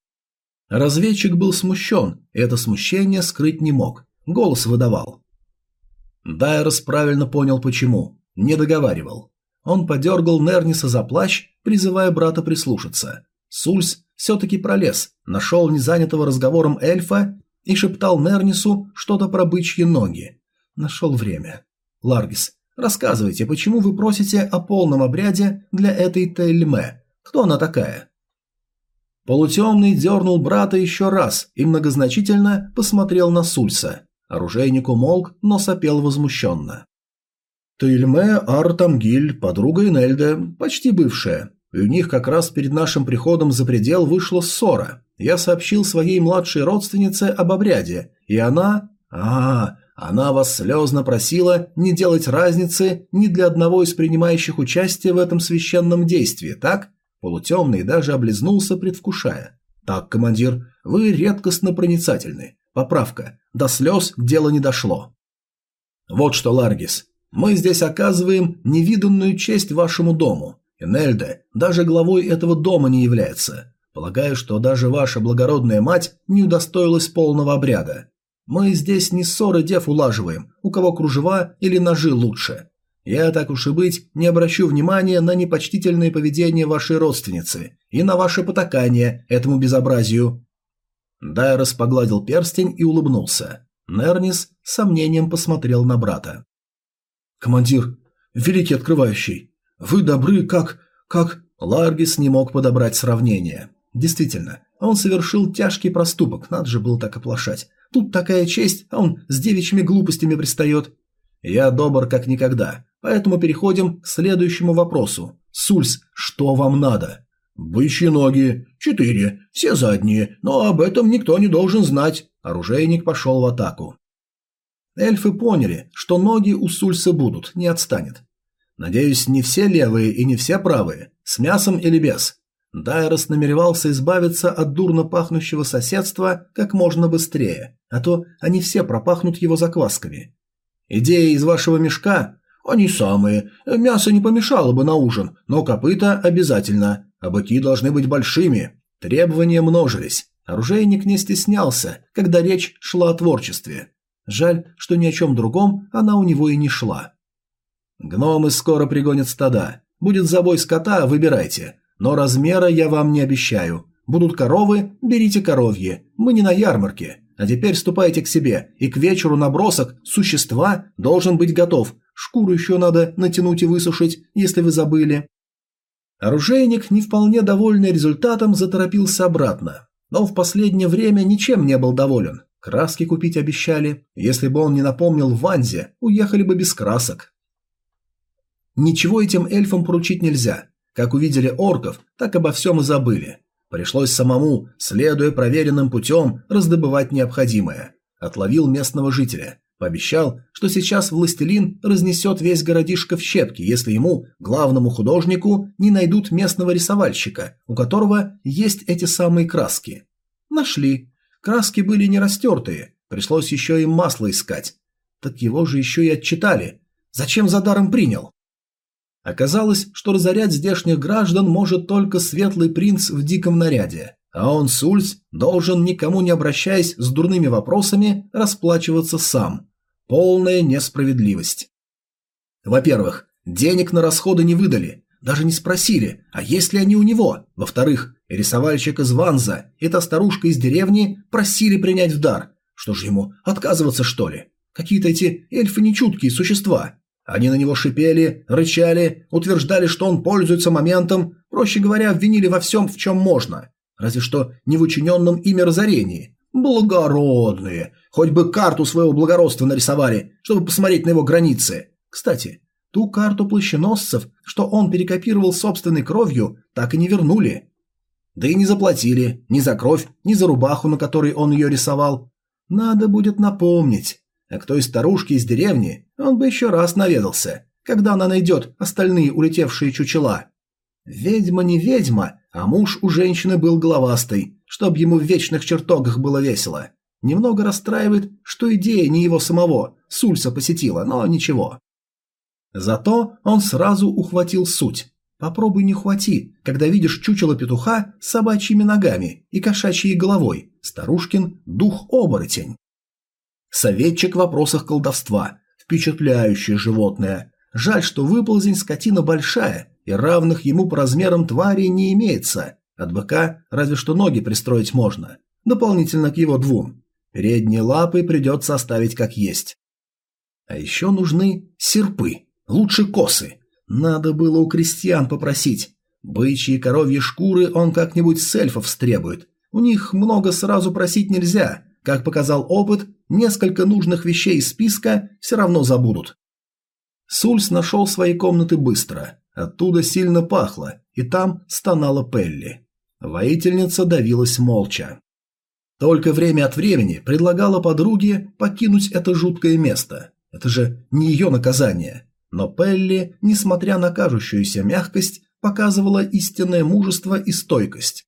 Разведчик был смущен, и это смущение скрыть не мог. Голос выдавал. Дайрос правильно понял почему. Не договаривал. Он подергал Нерниса за плащ, призывая брата прислушаться. Сульс все-таки пролез, нашел незанятого разговором эльфа и шептал Нернису что-то про бычьи ноги. Нашел время. Ларгис, рассказывайте, почему вы просите о полном обряде для этой Тельме? Кто она такая? Полутемный дернул брата еще раз и многозначительно посмотрел на Сульса. Оружейник умолк, но сопел возмущенно. Тельме Артамгиль, подруга Инельда, почти бывшая. И у них как раз перед нашим приходом за предел вышла ссора. Я сообщил своей младшей родственнице об обряде, и она... А, она вас слезно просила не делать разницы ни для одного из принимающих участие в этом священном действии, так? Полутемный даже облизнулся, предвкушая. Так, командир, вы редкостно проницательны. Поправка. До слез дело не дошло. Вот что, Ларгис, мы здесь оказываем невиданную честь вашему дому. Энельда даже главой этого дома не является. Полагаю, что даже ваша благородная мать не удостоилась полного обряда. Мы здесь не ссоры дев улаживаем, у кого кружева или ножи лучше. Я, так уж и быть, не обращу внимания на непочтительное поведение вашей родственницы и на ваше потакание этому безобразию». Дайрос погладил перстень и улыбнулся. Нернис с сомнением посмотрел на брата. «Командир, великий открывающий, вы добры, как... как...» Ларгис не мог подобрать сравнение. Действительно, он совершил тяжкий проступок, надо же было так оплошать. Тут такая честь, а он с девичьими глупостями пристает. Я добр как никогда, поэтому переходим к следующему вопросу. Сульс, что вам надо? Бычьи ноги. Четыре. Все задние, но об этом никто не должен знать. Оружейник пошел в атаку. Эльфы поняли, что ноги у Сульса будут, не отстанет. Надеюсь, не все левые и не все правые, с мясом или без. Дайрос намеревался избавиться от дурно пахнущего соседства как можно быстрее, а то они все пропахнут его заквасками. Идеи из вашего мешка? Они самые. Мясо не помешало бы на ужин, но копыта обязательно, а быки должны быть большими. Требования множились. Оружейник не стеснялся, когда речь шла о творчестве. Жаль, что ни о чем другом она у него и не шла. «Гномы скоро пригонят стада. Будет забой скота, выбирайте. Но размера я вам не обещаю. Будут коровы, берите коровье. Мы не на ярмарке. А теперь ступайте к себе, и к вечеру набросок существа должен быть готов. Шкуру еще надо натянуть и высушить, если вы забыли». Оружейник, не вполне довольный результатом, заторопился обратно. Но в последнее время ничем не был доволен. Краски купить обещали. Если бы он не напомнил Ванзе, уехали бы без красок. Ничего этим эльфам поручить нельзя. Как увидели орков, так обо всем и забыли. Пришлось самому, следуя проверенным путем, раздобывать необходимое. Отловил местного жителя. Пообещал, что сейчас властелин разнесет весь городишко в щепки, если ему, главному художнику, не найдут местного рисовальщика, у которого есть эти самые краски. Нашли. Краски были не растертые, пришлось еще и масло искать. Так его же еще и отчитали. Зачем за даром принял? Оказалось, что разорять здешних граждан может только светлый принц в диком наряде. А он, Сульс, должен, никому не обращаясь с дурными вопросами, расплачиваться сам. Полная несправедливость. Во-первых, денег на расходы не выдали, даже не спросили, а есть ли они у него. Во-вторых, рисовальщик из Ванза и та старушка из деревни просили принять в дар. Что же ему, отказываться что ли? Какие-то эти эльфы нечуткие существа. Они на него шипели, рычали, утверждали, что он пользуется моментом, проще говоря, обвинили во всем, в чем можно. Разве что не в учиненном ими разорении. Благородные. Хоть бы карту своего благородства нарисовали, чтобы посмотреть на его границы. Кстати, ту карту плащеносцев, что он перекопировал собственной кровью, так и не вернули. Да и не заплатили ни за кровь, ни за рубаху, на которой он ее рисовал. Надо будет напомнить. А кто из старушки из деревни, он бы еще раз наведался, когда она найдет остальные улетевшие чучела. Ведьма не ведьма, а муж у женщины был головастый, чтоб ему в вечных чертогах было весело. Немного расстраивает, что идея не его самого, Сульса посетила, но ничего. Зато он сразу ухватил суть. Попробуй не хвати, когда видишь чучело петуха с собачьими ногами и кошачьей головой, старушкин дух-оборотень. Советчик в вопросах колдовства. Впечатляющее животное. Жаль, что выползень скотина большая, и равных ему по размерам твари не имеется. От быка разве что ноги пристроить можно. Дополнительно к его двум. Передние лапы придется оставить как есть. А еще нужны серпы. Лучше косы. Надо было у крестьян попросить. Бычьи и коровьи шкуры он как-нибудь с эльфов стребует. У них много сразу просить нельзя, как показал опыт, несколько нужных вещей из списка все равно забудут. Сульс нашел свои комнаты быстро. Оттуда сильно пахло, и там стонала Пелли. Воительница давилась молча. Только время от времени предлагала подруге покинуть это жуткое место. Это же не ее наказание. Но Пелли, несмотря на кажущуюся мягкость, показывала истинное мужество и стойкость.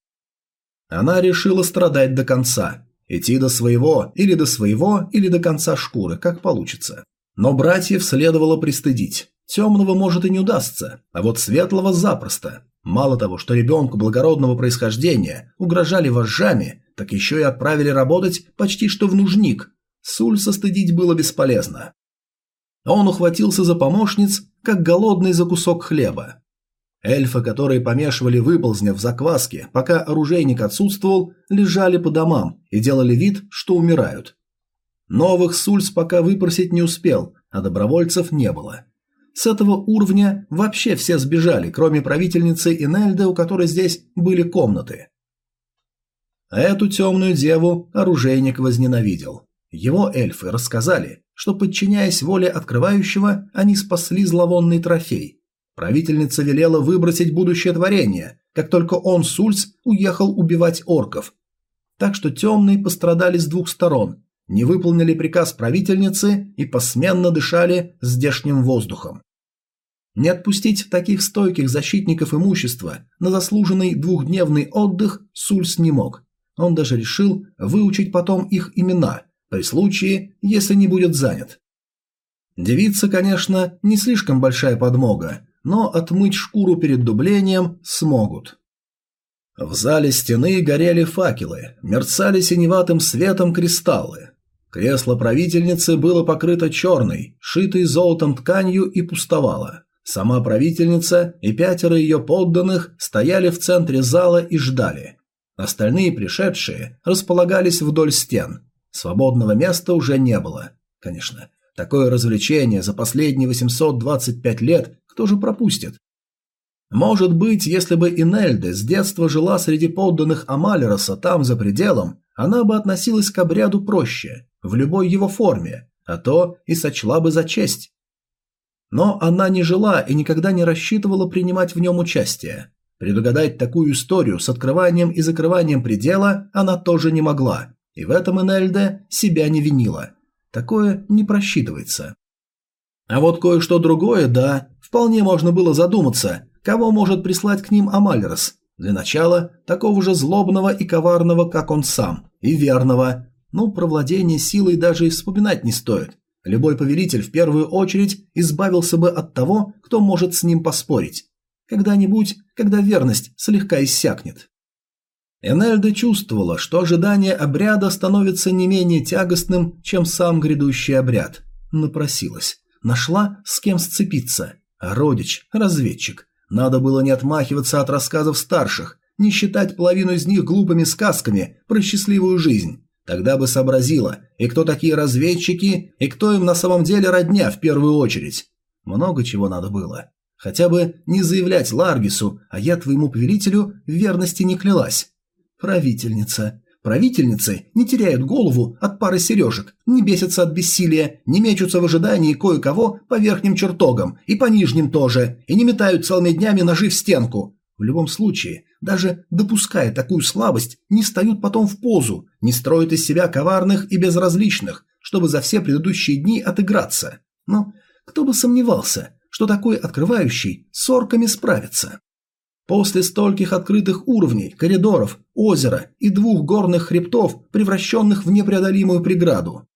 Она решила страдать до конца, Идти до своего, или до своего, или до конца шкуры, как получится. Но братьев следовало пристыдить. Темного может и не удастся, а вот светлого запросто. Мало того, что ребенку благородного происхождения угрожали вожжами, так еще и отправили работать почти что в нужник. Сульса стыдить было бесполезно. Он ухватился за помощниц, как голодный за кусок хлеба. Эльфы, которые помешивали выползня в закваске, пока оружейник отсутствовал, лежали по домам и делали вид, что умирают. Новых сульс пока выпросить не успел, а добровольцев не было. С этого уровня вообще все сбежали, кроме правительницы Инельды, у которой здесь были комнаты. А эту темную деву оружейник возненавидел. Его эльфы рассказали, что, подчиняясь воле открывающего, они спасли зловонный трофей, Правительница велела выбросить будущее творение, как только он, Сульц, уехал убивать орков. Так что темные пострадали с двух сторон, не выполнили приказ правительницы и посменно дышали здешним воздухом. Не отпустить таких стойких защитников имущества на заслуженный двухдневный отдых Сульс не мог. Он даже решил выучить потом их имена, при случае, если не будет занят. Девица, конечно, не слишком большая подмога, но отмыть шкуру перед дублением смогут. В зале стены горели факелы, мерцали синеватым светом кристаллы. Кресло правительницы было покрыто черной, шитой золотом тканью и пустовало. Сама правительница и пятеро ее подданных стояли в центре зала и ждали. Остальные пришедшие располагались вдоль стен. Свободного места уже не было. Конечно, такое развлечение за последние 825 лет кто же пропустит? Может быть, если бы Инельде с детства жила среди подданных Амалероса там за пределом, она бы относилась к обряду проще, в любой его форме, а то и сочла бы за честь. Но она не жила и никогда не рассчитывала принимать в нем участие. Предугадать такую историю с открыванием и закрыванием предела она тоже не могла, и в этом Инельде себя не винила. Такое не просчитывается. А вот кое-что другое, да, вполне можно было задуматься, кого может прислать к ним Амалерос. Для начала, такого же злобного и коварного, как он сам, и верного. Ну, про владение силой даже и вспоминать не стоит. Любой повелитель в первую очередь избавился бы от того, кто может с ним поспорить. Когда-нибудь, когда верность слегка иссякнет. Энельда чувствовала, что ожидание обряда становится не менее тягостным, чем сам грядущий обряд. Напросилась. Нашла, с кем сцепиться. Родич, разведчик. Надо было не отмахиваться от рассказов старших, не считать половину из них глупыми сказками про счастливую жизнь. Тогда бы сообразила, и кто такие разведчики, и кто им на самом деле родня в первую очередь. Много чего надо было. Хотя бы не заявлять Ларгису, а я твоему повелителю верности не клялась. Правительница. Правительницы не теряют голову от пары сережек, не бесятся от бессилия, не мечутся в ожидании кое-кого по верхним чертогам и по нижним тоже, и не метают целыми днями ножи в стенку. В любом случае, даже допуская такую слабость, не встают потом в позу, не строят из себя коварных и безразличных, чтобы за все предыдущие дни отыграться. Но кто бы сомневался, что такой открывающий с орками справится. После стольких открытых уровней, коридоров, озера и двух горных хребтов, превращенных в непреодолимую преграду.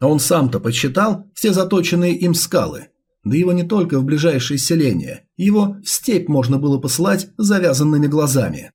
Он сам-то подсчитал все заточенные им скалы. Да его не только в ближайшие селения, его в степь можно было послать завязанными глазами.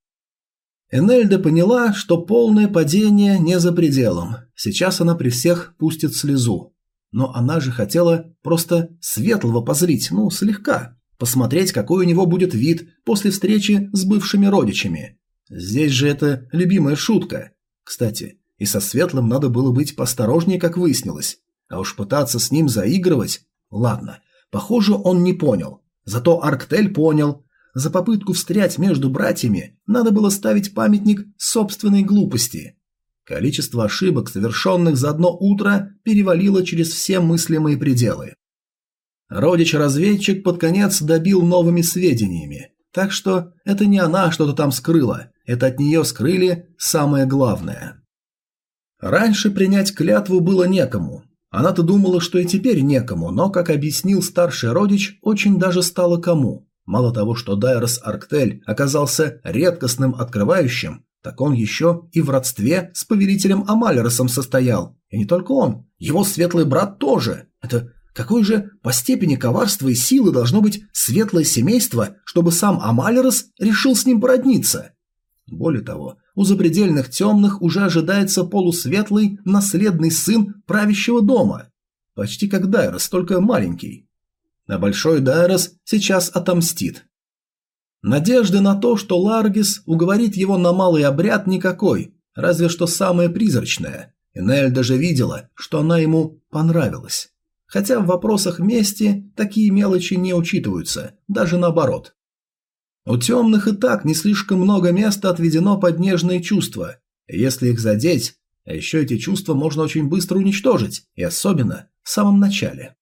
Энельда поняла, что полное падение не за пределом. Сейчас она при всех пустит слезу. Но она же хотела просто светлого позрить, ну, слегка посмотреть, какой у него будет вид после встречи с бывшими родичами. Здесь же это любимая шутка. Кстати, и со Светлым надо было быть посторожнее, как выяснилось. А уж пытаться с ним заигрывать... Ладно, похоже, он не понял. Зато Арктель понял. За попытку встрять между братьями надо было ставить памятник собственной глупости. Количество ошибок, совершенных за одно утро, перевалило через все мыслимые пределы. Родич-разведчик под конец добил новыми сведениями, так что это не она что-то там скрыла, это от нее скрыли самое главное. Раньше принять клятву было некому. Она-то думала, что и теперь некому, но, как объяснил старший родич, очень даже стало кому. Мало того, что Дайрос Арктель оказался редкостным открывающим, так он еще и в родстве с повелителем Амалеросом состоял. И не только он, его светлый брат тоже. Это Какое же по степени коварства и силы должно быть светлое семейство, чтобы сам Амалерос решил с ним породниться? Более того, у запредельных темных уже ожидается полусветлый наследный сын правящего дома. Почти как Дайрос, только маленький. А большой Дайрос сейчас отомстит. Надежды на то, что Ларгис уговорит его на малый обряд никакой, разве что самое призрачное. Энель даже видела, что она ему понравилась хотя в вопросах мести такие мелочи не учитываются, даже наоборот. У темных и так не слишком много места отведено под нежные чувства. Если их задеть, а еще эти чувства можно очень быстро уничтожить, и особенно в самом начале.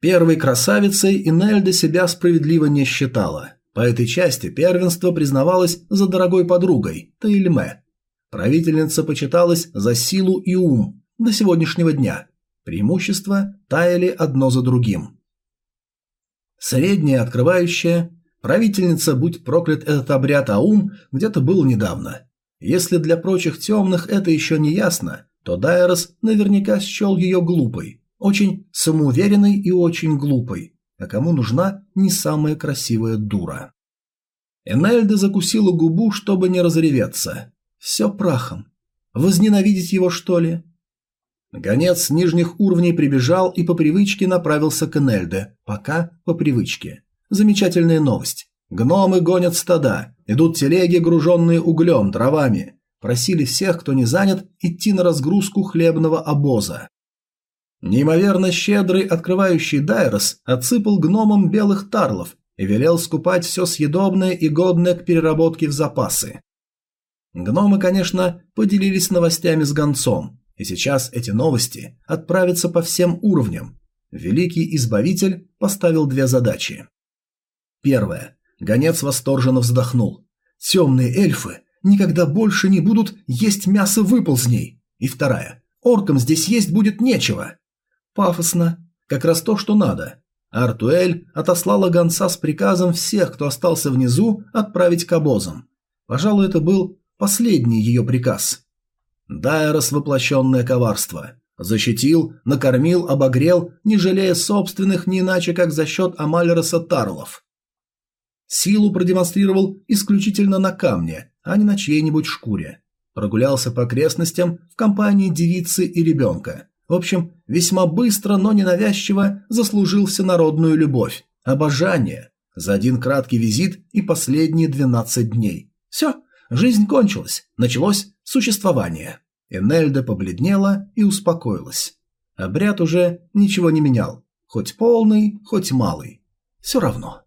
Первой красавицей Инельда себя справедливо не считала. По этой части первенство признавалось за дорогой подругой, Таильме. Правительница почиталась за силу и ум до сегодняшнего дня – Преимущества таяли одно за другим. Средняя открывающая, правительница, будь проклят этот обряд Аум, где-то был недавно. Если для прочих темных это еще не ясно, то Дайрос наверняка счел ее глупой, очень самоуверенной и очень глупой, а кому нужна не самая красивая дура. Энельда закусила губу, чтобы не разреветься. Все прахом. Возненавидеть его, что ли? Гонец нижних уровней прибежал и по привычке направился к Энельде. Пока по привычке. Замечательная новость. Гномы гонят стада. Идут телеги, груженные углем, дровами. Просили всех, кто не занят, идти на разгрузку хлебного обоза. Неимоверно щедрый открывающий Дайрос отсыпал гномам белых тарлов и велел скупать все съедобное и годное к переработке в запасы. Гномы, конечно, поделились новостями с гонцом, и сейчас эти новости отправятся по всем уровням. Великий Избавитель поставил две задачи. Первое. Гонец восторженно вздохнул. Темные эльфы никогда больше не будут есть мясо выползней. И вторая. Оркам здесь есть будет нечего. Пафосно. Как раз то, что надо. Артуэль отослала гонца с приказом всех, кто остался внизу, отправить к обозам. Пожалуй, это был последний ее приказ. Дайрос воплощенное коварство. Защитил, накормил, обогрел, не жалея собственных не иначе, как за счет Амалероса Тарлов. Силу продемонстрировал исключительно на камне, а не на чьей-нибудь шкуре. Прогулялся по окрестностям в компании девицы и ребенка. В общем, весьма быстро, но ненавязчиво заслужил всенародную любовь, обожание. За один краткий визит и последние 12 дней. Все, жизнь кончилась, началось существование. Энельда побледнела и успокоилась. Обряд уже ничего не менял, хоть полный, хоть малый. Все равно.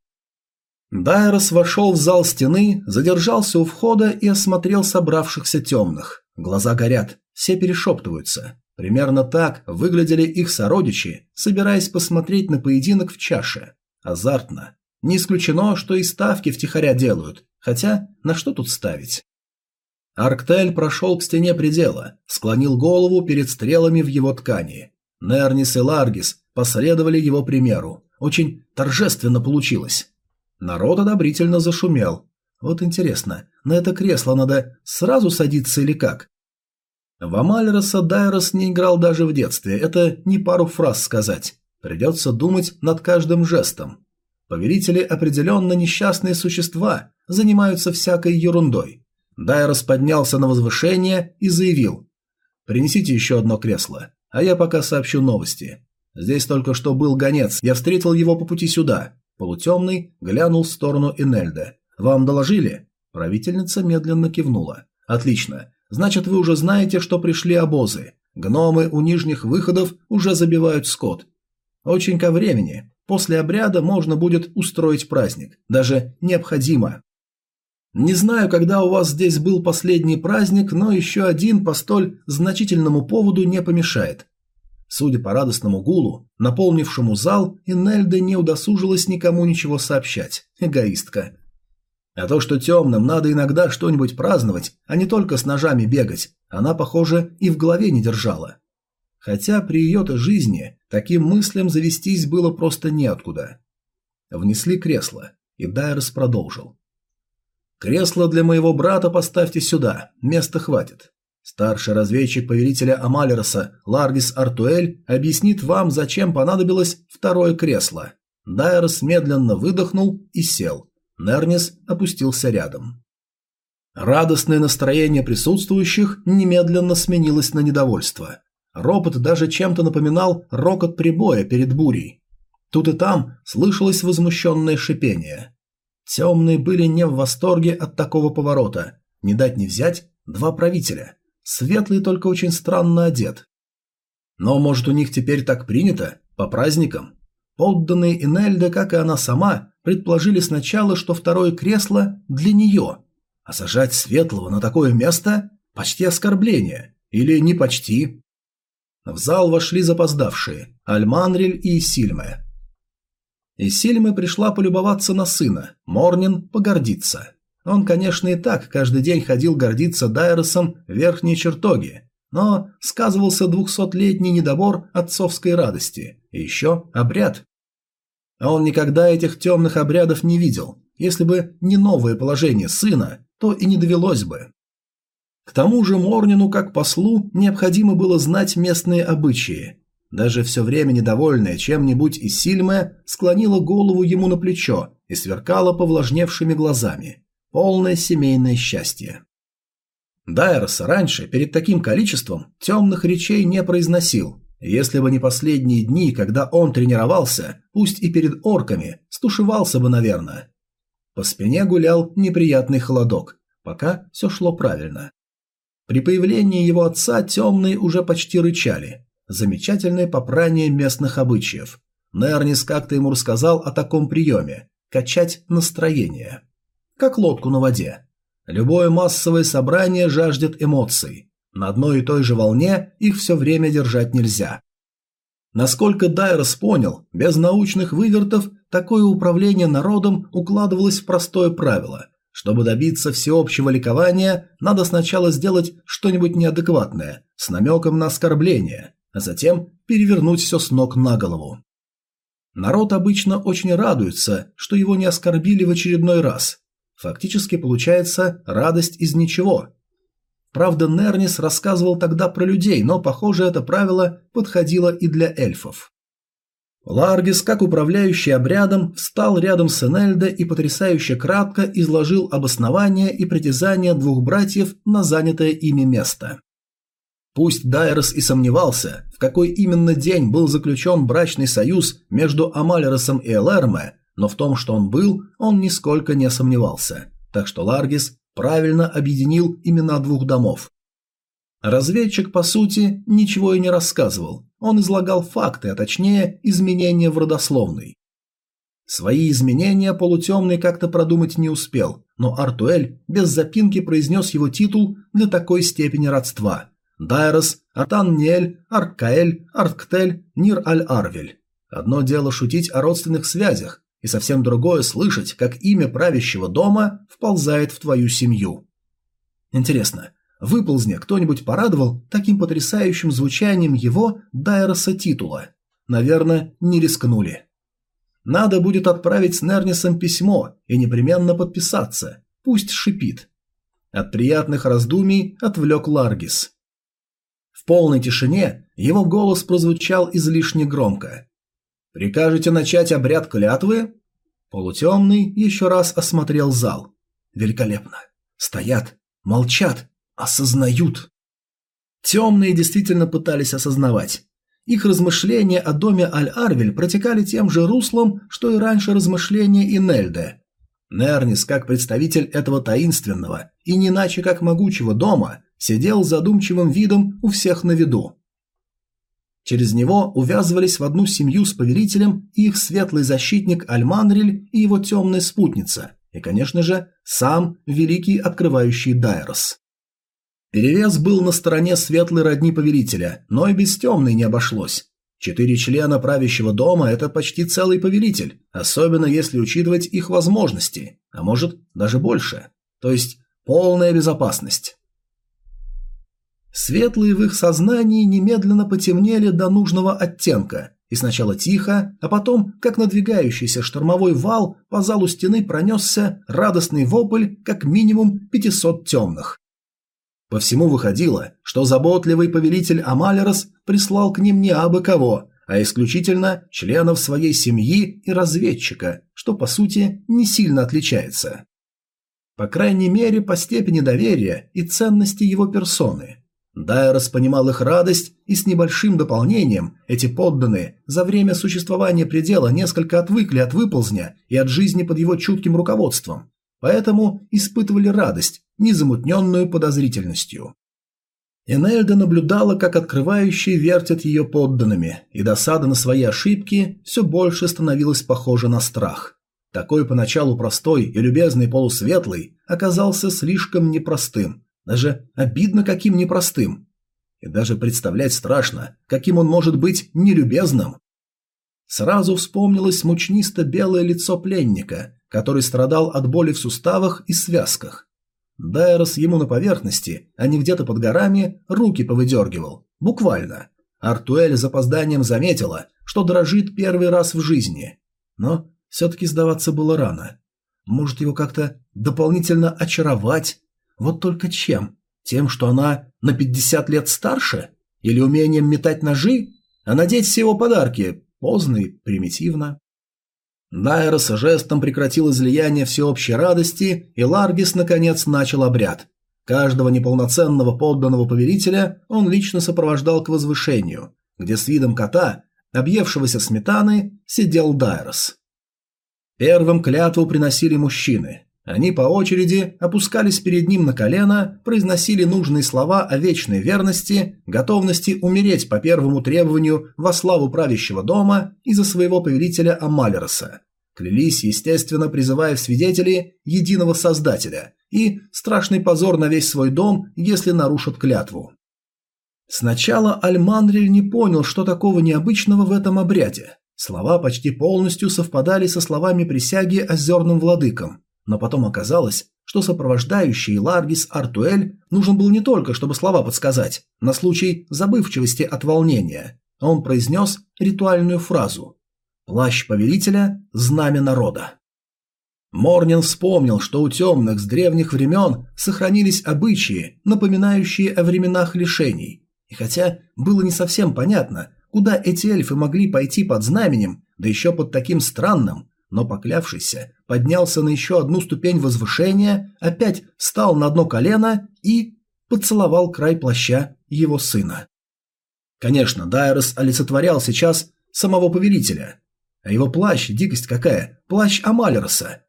Дайрос вошел в зал стены, задержался у входа и осмотрел собравшихся темных. Глаза горят, все перешептываются. Примерно так выглядели их сородичи, собираясь посмотреть на поединок в чаше. Азартно. Не исключено, что и ставки втихаря делают, хотя на что тут ставить? Арктель прошел к стене предела, склонил голову перед стрелами в его ткани. Нернис и Ларгис последовали его примеру. Очень торжественно получилось. Народ одобрительно зашумел. Вот интересно, на это кресло надо сразу садиться или как? В Амальроса Дайрос не играл даже в детстве, это не пару фраз сказать. Придется думать над каждым жестом. Повелители определенно несчастные существа, занимаются всякой ерундой. Дайрос поднялся на возвышение и заявил. «Принесите еще одно кресло, а я пока сообщу новости. Здесь только что был гонец, я встретил его по пути сюда. Полутемный глянул в сторону Энельда. «Вам доложили?» Правительница медленно кивнула. «Отлично. Значит, вы уже знаете, что пришли обозы. Гномы у нижних выходов уже забивают скот. Очень ко времени. После обряда можно будет устроить праздник. Даже необходимо. Не знаю, когда у вас здесь был последний праздник, но еще один по столь значительному поводу не помешает. Судя по радостному гулу, наполнившему зал, Инельда не удосужилась никому ничего сообщать. Эгоистка. А то, что темным надо иногда что-нибудь праздновать, а не только с ножами бегать, она, похоже, и в голове не держала. Хотя при ее-то жизни таким мыслям завестись было просто неоткуда. Внесли кресло, и Дайрос продолжил. «Кресло для моего брата поставьте сюда, места хватит. Старший разведчик повелителя Амалероса Ларгис Артуэль объяснит вам, зачем понадобилось второе кресло. Дайрос медленно выдохнул и сел. Нернис опустился рядом. Радостное настроение присутствующих немедленно сменилось на недовольство. Ропот даже чем-то напоминал рокот прибоя перед бурей. Тут и там слышалось возмущенное шипение. Темные были не в восторге от такого поворота. Не дать не взять два правителя. Светлый только очень странно одет. Но, может, у них теперь так принято? По праздникам? Подданные Инельда, как и она сама, предположили сначала, что второе кресло для нее. А сажать Светлого на такое место – почти оскорбление. Или не почти. В зал вошли запоздавшие – Альманриль и Исильме. Исильме пришла полюбоваться на сына, Морнин – погордиться. Он, конечно, и так каждый день ходил гордиться Дайросом в верхние чертоги, но сказывался двухсотлетний недобор отцовской радости. И еще обряд. А он никогда этих темных обрядов не видел. Если бы не новое положение сына, то и не довелось бы. К тому же Морнину, как послу, необходимо было знать местные обычаи. Даже все время недовольная чем-нибудь и Сильме склонила голову ему на плечо и сверкала повлажневшими глазами. Полное семейное счастье. Дайрос раньше перед таким количеством темных речей не произносил. Если бы не последние дни, когда он тренировался, пусть и перед орками, стушевался бы, наверное. По спине гулял неприятный холодок, пока все шло правильно. При появлении его отца темные уже почти рычали. Замечательное попрание местных обычаев. Нернис как-то ему рассказал о таком приеме – качать настроение как лодку на воде. Любое массовое собрание жаждет эмоций. На одной и той же волне их все время держать нельзя. Насколько Дайрос понял, без научных вывертов такое управление народом укладывалось в простое правило. Чтобы добиться всеобщего ликования, надо сначала сделать что-нибудь неадекватное, с намеком на оскорбление, а затем перевернуть все с ног на голову. Народ обычно очень радуется, что его не оскорбили в очередной раз, Фактически получается радость из ничего. Правда, Нернис рассказывал тогда про людей, но, похоже, это правило подходило и для эльфов. Ларгис, как управляющий обрядом, встал рядом с Энельдо и потрясающе кратко изложил обоснование и притязания двух братьев на занятое ими место. Пусть Дайрос и сомневался, в какой именно день был заключен брачный союз между Амалеросом и Элэрме, но в том, что он был, он нисколько не сомневался. Так что Ларгис правильно объединил имена двух домов. Разведчик, по сути, ничего и не рассказывал, он излагал факты, а точнее изменения в родословной. Свои изменения полутемный как-то продумать не успел, но Артуэль без запинки произнес его титул для такой степени родства. Дайрос, Артан-Ниэль, Аркаэль, Арктель, Нир-Аль-Арвель. Одно дело шутить о родственных связях, и совсем другое слышать, как имя правящего дома вползает в твою семью. Интересно, Выползня кто-нибудь порадовал таким потрясающим звучанием его Дайроса титула? Наверное, не рискнули. Надо будет отправить с Нернисом письмо и непременно подписаться. Пусть шипит. От приятных раздумий отвлек Ларгис. В полной тишине его голос прозвучал излишне громко. «Прикажете начать обряд клятвы?» Полутемный еще раз осмотрел зал. Великолепно. Стоят, молчат, Осознают. Темные действительно пытались осознавать. Их размышления о доме Аль-Арвель протекали тем же руслом, что и раньше размышления Инельде. Нернис, как представитель этого таинственного и не иначе как могучего дома, сидел задумчивым видом у всех на виду. Через него увязывались в одну семью с повелителем их светлый защитник Альманриль и его темная спутница, и, конечно же, сам великий открывающий Дайрос. Перевес был на стороне светлой родни повелителя, но и без темной не обошлось. Четыре члена правящего дома – это почти целый повелитель, особенно если учитывать их возможности, а может даже больше. То есть полная безопасность. Светлые в их сознании немедленно потемнели до нужного оттенка, и сначала тихо, а потом, как надвигающийся штормовой вал, по залу стены пронесся радостный вопль как минимум 500 темных. По всему выходило, что заботливый повелитель Амалерос прислал к ним не абы кого, а исключительно членов своей семьи и разведчика, что по сути не сильно отличается. По крайней мере, по степени доверия и ценности его персоны. Дайрос понимал их радость, и с небольшим дополнением эти подданные за время существования предела несколько отвыкли от выползня и от жизни под его чутким руководством, поэтому испытывали радость, незамутненную подозрительностью. Энельда наблюдала, как открывающие вертят ее подданными, и досада на свои ошибки все больше становилась похожа на страх. Такой поначалу простой и любезный полусветлый оказался слишком непростым, даже обидно каким непростым. И даже представлять страшно, каким он может быть нелюбезным. Сразу вспомнилось мучнисто-белое лицо пленника, который страдал от боли в суставах и связках. Дайрос ему на поверхности, а не где-то под горами, руки повыдергивал. Буквально. Артуэль с запозданием заметила, что дрожит первый раз в жизни. Но все-таки сдаваться было рано. Может его как-то дополнительно очаровать? Вот только чем? Тем, что она на 50 лет старше? Или умением метать ножи? А надеть все его подарки поздно и примитивно. Дайрос жестом прекратил излияние всеобщей радости, и Ларгис, наконец, начал обряд. Каждого неполноценного подданного повелителя он лично сопровождал к возвышению, где с видом кота, объевшегося сметаны, сидел Дайрос. Первым клятву приносили мужчины. Они по очереди опускались перед ним на колено, произносили нужные слова о вечной верности, готовности умереть по первому требованию во славу правящего дома и за своего повелителя Амалероса. Клялись, естественно, призывая в свидетели единого Создателя и страшный позор на весь свой дом, если нарушат клятву. Сначала Альманриль не понял, что такого необычного в этом обряде. Слова почти полностью совпадали со словами присяги озерным владыкам, но потом оказалось, что сопровождающий Ларгис Артуэль нужен был не только, чтобы слова подсказать, на случай забывчивости от волнения. Он произнес ритуальную фразу «Плащ повелителя – знамя народа». Морнин вспомнил, что у темных с древних времен сохранились обычаи, напоминающие о временах лишений. И хотя было не совсем понятно, куда эти эльфы могли пойти под знаменем, да еще под таким странным, но поклявшийся поднялся на еще одну ступень возвышения, опять встал на одно колено и поцеловал край плаща его сына. Конечно, Дайрос олицетворял сейчас самого повелителя. А его плащ, дикость какая, плащ Амалероса.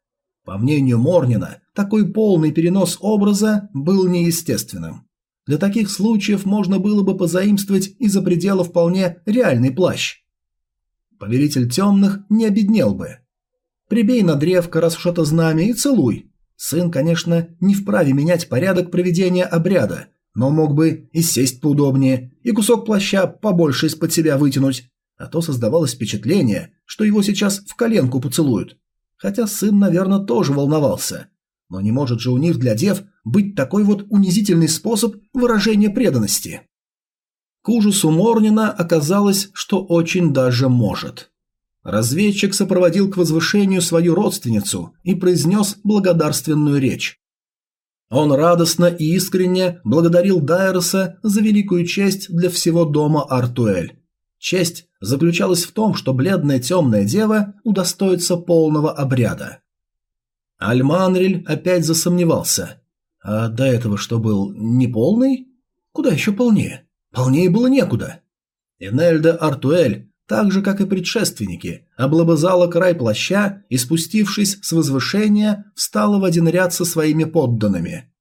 По мнению Морнина, такой полный перенос образа был неестественным. Для таких случаев можно было бы позаимствовать из-за предела вполне реальный плащ. Повелитель темных не обеднел бы. Прибей на древко, раз уж это знамя, и целуй. Сын, конечно, не вправе менять порядок проведения обряда, но мог бы и сесть поудобнее, и кусок плаща побольше из-под себя вытянуть, а то создавалось впечатление, что его сейчас в коленку поцелуют. Хотя сын, наверное, тоже волновался. Но не может же у них для дев быть такой вот унизительный способ выражения преданности. К ужасу Морнина оказалось, что очень даже может. Разведчик сопроводил к возвышению свою родственницу и произнес благодарственную речь. Он радостно и искренне благодарил Дайроса за великую честь для всего дома Артуэль. Честь заключалась в том, что бледная темная дева удостоится полного обряда. Альманриль опять засомневался. А до этого что был, неполный? Куда еще полнее? Полнее было некуда. Энельда Артуэль так же, как и предшественники, облобызала край плаща и, спустившись с возвышения, встала в один ряд со своими подданными.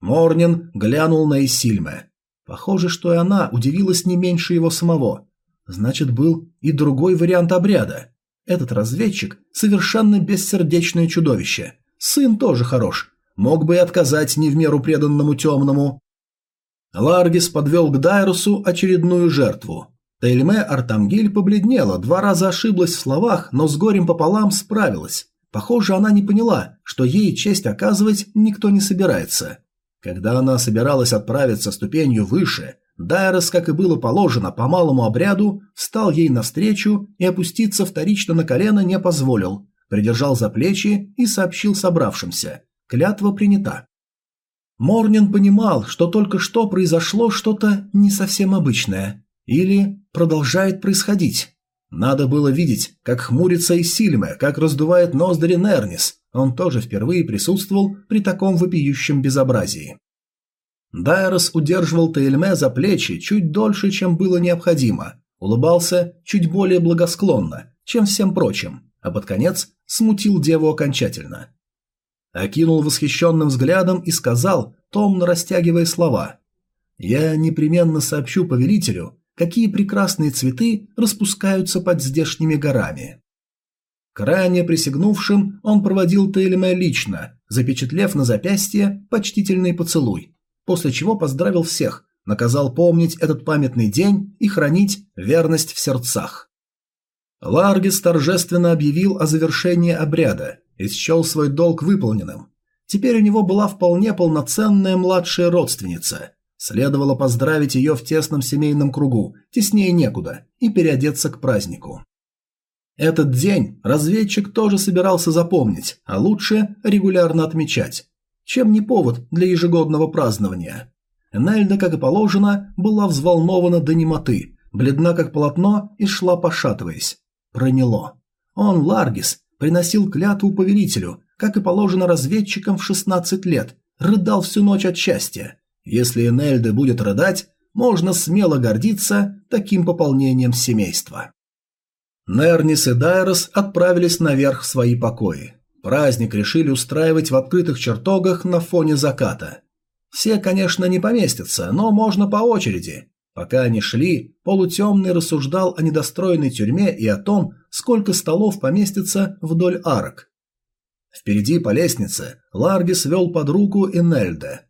Морнин глянул на Исильме. Похоже, что и она удивилась не меньше его самого. Значит, был и другой вариант обряда. Этот разведчик – совершенно бессердечное чудовище. Сын тоже хорош. Мог бы и отказать не в меру преданному темному. Ларгис подвел к Дайрусу очередную жертву. Тельме Артамгиль побледнела, два раза ошиблась в словах, но с горем пополам справилась. Похоже, она не поняла, что ей честь оказывать никто не собирается. Когда она собиралась отправиться ступенью выше, Дайрос, как и было положено по малому обряду, встал ей навстречу и опуститься вторично на колено не позволил, придержал за плечи и сообщил собравшимся. Клятва принята. Морнин понимал, что только что произошло что-то не совсем обычное. Или продолжает происходить. Надо было видеть, как хмурится Исильме, как раздувает ноздри Нернис. Он тоже впервые присутствовал при таком вопиющем безобразии. Дайрос удерживал Тейльме за плечи чуть дольше, чем было необходимо, улыбался чуть более благосклонно, чем всем прочим, а под конец смутил деву окончательно. Окинул восхищенным взглядом и сказал, томно растягивая слова, «Я непременно сообщу повелителю, какие прекрасные цветы распускаются под здешними горами. Крайне присягнувшим он проводил Тейлеме лично, запечатлев на запястье почтительный поцелуй, после чего поздравил всех, наказал помнить этот памятный день и хранить верность в сердцах. Ларгис торжественно объявил о завершении обряда и счел свой долг выполненным. Теперь у него была вполне полноценная младшая родственница, Следовало поздравить ее в тесном семейном кругу, теснее некуда, и переодеться к празднику. Этот день разведчик тоже собирался запомнить, а лучше регулярно отмечать. Чем не повод для ежегодного празднования. Нельда, как и положено, была взволнована до немоты, бледна как полотно и шла пошатываясь. Проняло. Он, Ларгис, приносил клятву повелителю, как и положено разведчикам в 16 лет, рыдал всю ночь от счастья. Если Энельда будет рыдать, можно смело гордиться таким пополнением семейства. Нернис и Дайрос отправились наверх в свои покои. Праздник решили устраивать в открытых чертогах на фоне заката. Все, конечно, не поместятся, но можно по очереди. Пока они шли, полутемный рассуждал о недостроенной тюрьме и о том, сколько столов поместится вдоль арок. Впереди по лестнице Ларгис вел под руку Энельда.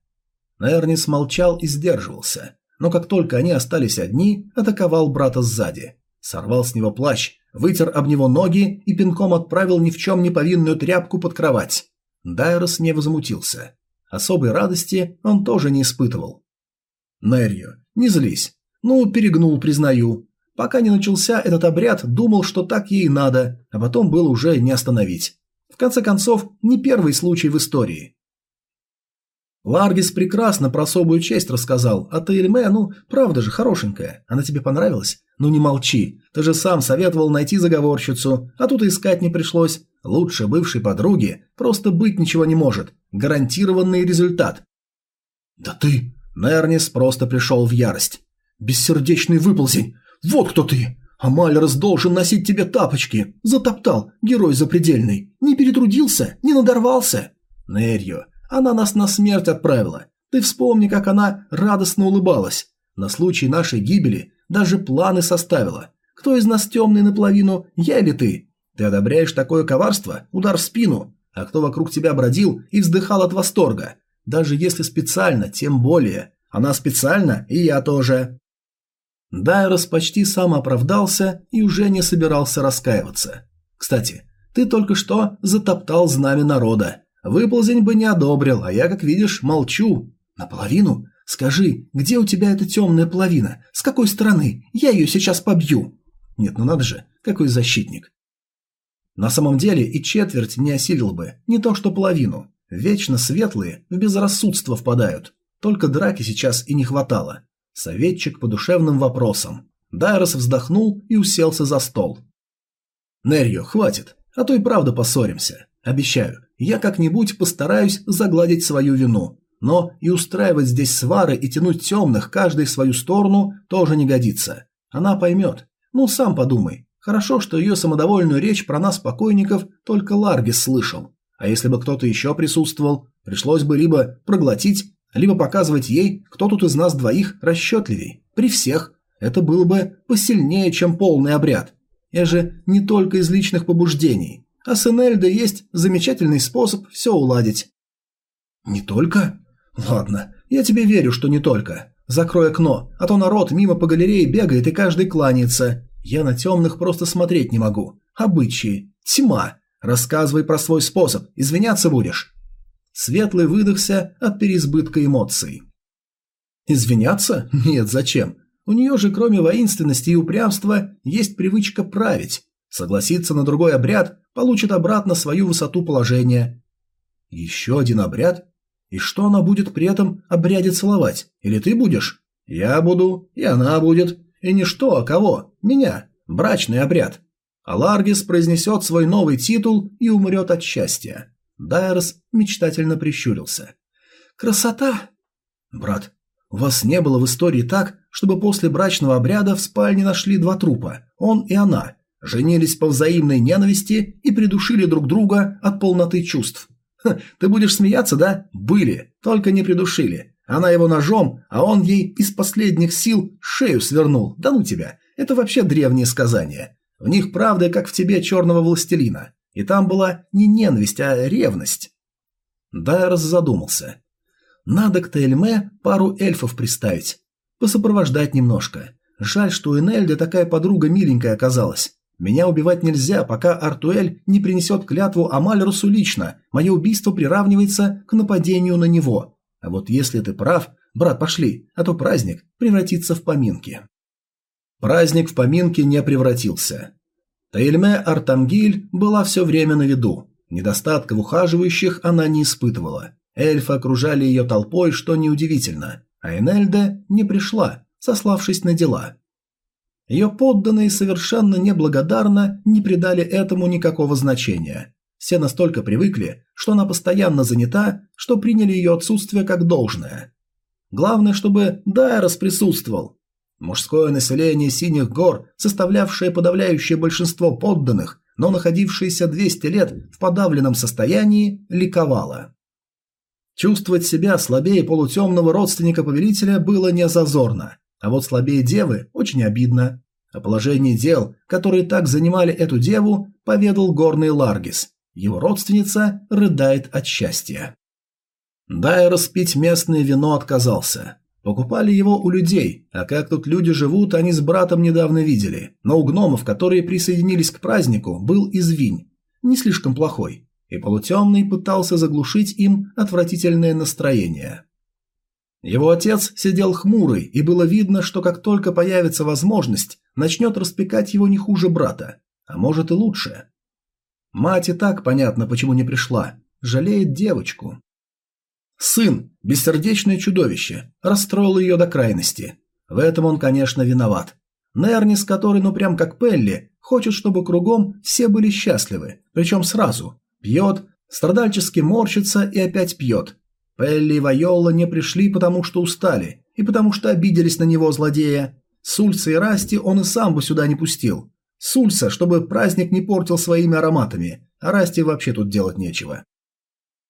Эрнис молчал и сдерживался, но как только они остались одни, атаковал брата сзади. Сорвал с него плащ, вытер об него ноги и пинком отправил ни в чем не повинную тряпку под кровать. Дайрос не возмутился. Особой радости он тоже не испытывал. Нерью, не злись. Ну, перегнул, признаю. Пока не начался этот обряд, думал, что так ей надо, а потом было уже не остановить. В конце концов, не первый случай в истории. Ларгис прекрасно про особую честь рассказал, а Таильме, ну, правда же, хорошенькая. Она тебе понравилась? Ну не молчи, ты же сам советовал найти заговорщицу, а тут искать не пришлось. Лучше бывшей подруги просто быть ничего не может. Гарантированный результат. Да ты... Нернис просто пришел в ярость. Бессердечный выползень. Вот кто ты. Амальрос должен носить тебе тапочки. Затоптал, герой запредельный. Не перетрудился, не надорвался. Нерью, она нас на смерть отправила. Ты вспомни, как она радостно улыбалась. На случай нашей гибели даже планы составила. Кто из нас темный наполовину, я или ты? Ты одобряешь такое коварство? Удар в спину. А кто вокруг тебя бродил и вздыхал от восторга? Даже если специально, тем более. Она специально, и я тоже. Дайрос почти сам оправдался и уже не собирался раскаиваться. Кстати, ты только что затоптал знамя народа. Выползень бы не одобрил, а я, как видишь, молчу. Наполовину? Скажи, где у тебя эта темная половина? С какой стороны? Я ее сейчас побью. Нет, ну надо же, какой защитник. На самом деле и четверть не осилил бы, не то что половину. Вечно светлые в безрассудство впадают. Только драки сейчас и не хватало. Советчик по душевным вопросам. Дайрос вздохнул и уселся за стол. «Нерьо, хватит, а то и правда поссоримся. Обещаю, я как-нибудь постараюсь загладить свою вину. Но и устраивать здесь свары и тянуть темных каждый в свою сторону тоже не годится. Она поймет. Ну, сам подумай. Хорошо, что ее самодовольную речь про нас, покойников, только Ларгис слышал. А если бы кто-то еще присутствовал, пришлось бы либо проглотить, либо показывать ей, кто тут из нас двоих расчетливей. При всех. Это было бы посильнее, чем полный обряд. Я же не только из личных побуждений. А с Энельдой есть замечательный способ все уладить. Не только? Ладно, я тебе верю, что не только. Закрой окно, а то народ мимо по галерее бегает и каждый кланяется. Я на темных просто смотреть не могу. Обычаи. Тьма. Рассказывай про свой способ. Извиняться будешь. Светлый выдохся от переизбытка эмоций. Извиняться? Нет, зачем? У нее же кроме воинственности и упрямства есть привычка править. Согласиться на другой обряд, получит обратно свою высоту положения. Еще один обряд? И что она будет при этом обряде целовать? Или ты будешь? Я буду, и она будет. И не что, а кого? Меня. Брачный обряд. А Ларгис произнесет свой новый титул и умрет от счастья. Дайрос мечтательно прищурился. «Красота!» «Брат, у вас не было в истории так, чтобы после брачного обряда в спальне нашли два трупа, он и она, женились по взаимной ненависти и придушили друг друга от полноты чувств. Ха, ты будешь смеяться, да? Были, только не придушили. Она его ножом, а он ей из последних сил шею свернул. Да ну тебя, это вообще древние сказания. В них правда, как в тебе черного властелина. И там была не ненависть, а ревность. Дайрос задумался. Надо к Тельме пару эльфов приставить. Посопровождать немножко. Жаль, что у Энельды такая подруга миленькая оказалась. Меня убивать нельзя, пока Артуэль не принесет клятву Амальрусу лично. Мое убийство приравнивается к нападению на него. А вот если ты прав, брат, пошли, а то праздник превратится в поминки. Праздник в поминки не превратился. Таильме Артамгиль была все время на виду. Недостатка в ухаживающих она не испытывала. Эльфы окружали ее толпой, что неудивительно. А Энельда не пришла, сославшись на дела. Ее подданные совершенно неблагодарно не придали этому никакого значения. Все настолько привыкли, что она постоянно занята, что приняли ее отсутствие как должное. Главное, чтобы Дайрос присутствовал. Мужское население Синих гор, составлявшее подавляющее большинство подданных, но находившееся 200 лет в подавленном состоянии, ликовало. Чувствовать себя слабее полутемного родственника повелителя было не зазорно, а вот слабее девы очень обидно. О положении дел, которые так занимали эту деву, поведал горный Ларгис. Его родственница рыдает от счастья. Дай распить местное вино отказался. Покупали его у людей, а как тут люди живут, они с братом недавно видели. Но у гномов, которые присоединились к празднику, был извинь. Не слишком плохой. И полутемный пытался заглушить им отвратительное настроение. Его отец сидел хмурый, и было видно, что как только появится возможность, начнет распекать его не хуже брата, а может и лучше. Мать и так понятно, почему не пришла, жалеет девочку. Сын, бессердечное чудовище, расстроил ее до крайности. В этом он, конечно, виноват. Нернис, который ну прям как Пелли, хочет, чтобы кругом все были счастливы, причем сразу. Пьет, страдальчески морщится и опять пьет. Пелли и Вайола не пришли, потому что устали, и потому что обиделись на него злодея. Сульса и Расти он и сам бы сюда не пустил. Сульса, чтобы праздник не портил своими ароматами, а Расти вообще тут делать нечего.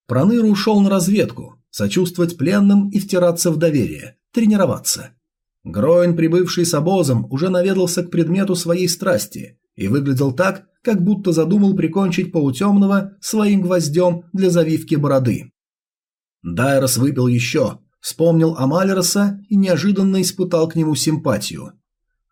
Проныр ушел на разведку, сочувствовать пленным и втираться в доверие, тренироваться. Гроин, прибывший с обозом, уже наведался к предмету своей страсти и выглядел так, как будто задумал прикончить полутемного своим гвоздем для завивки бороды. Дайрос выпил еще, вспомнил о Малероса и неожиданно испытал к нему симпатию.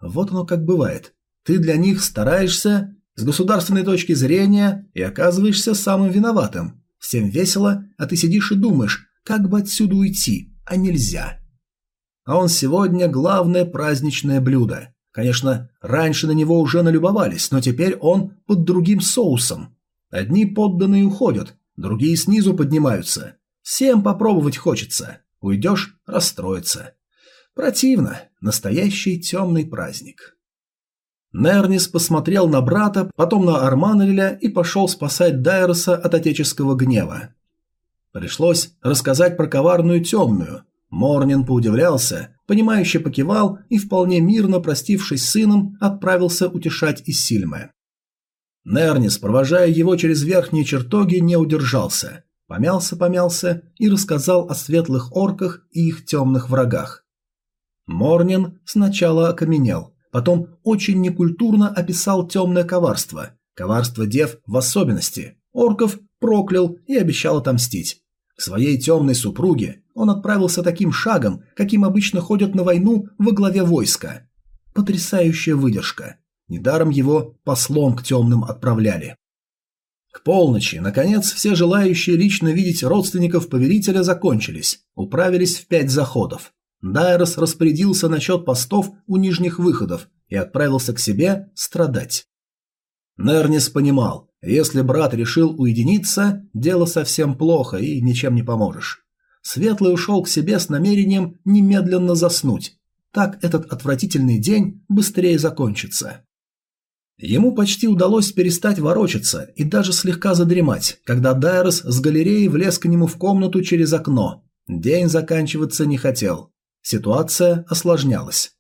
Вот оно как бывает. Ты для них стараешься с государственной точки зрения и оказываешься самым виноватым. Всем весело, а ты сидишь и думаешь, как бы отсюда уйти, а нельзя. А он сегодня главное праздничное блюдо. Конечно, раньше на него уже налюбовались, но теперь он под другим соусом. Одни подданные уходят, другие снизу поднимаются. Всем попробовать хочется. Уйдешь – расстроиться. Противно. Настоящий темный праздник. Нернис посмотрел на брата, потом на Арманеля и пошел спасать Дайроса от отеческого гнева. Пришлось рассказать про коварную темную. Морнин поудивлялся, понимающе покивал и, вполне мирно простившись с сыном, отправился утешать Исильме. Нернис, провожая его через верхние чертоги, не удержался. Помялся-помялся и рассказал о светлых орках и их темных врагах. Морнин сначала окаменел, потом очень некультурно описал темное коварство, коварство дев в особенности, орков проклял и обещал отомстить. К своей темной супруге он отправился таким шагом, каким обычно ходят на войну во главе войска. Потрясающая выдержка. Недаром его послом к темным отправляли. К полночи, наконец, все желающие лично видеть родственников повелителя закончились, управились в пять заходов. Дайрос распорядился насчет постов у нижних выходов и отправился к себе страдать. Нернис понимал, если брат решил уединиться, дело совсем плохо и ничем не поможешь. Светлый ушел к себе с намерением немедленно заснуть. Так этот отвратительный день быстрее закончится. Ему почти удалось перестать ворочаться и даже слегка задремать, когда Дайрос с галереи влез к нему в комнату через окно. День заканчиваться не хотел. Ситуация осложнялась.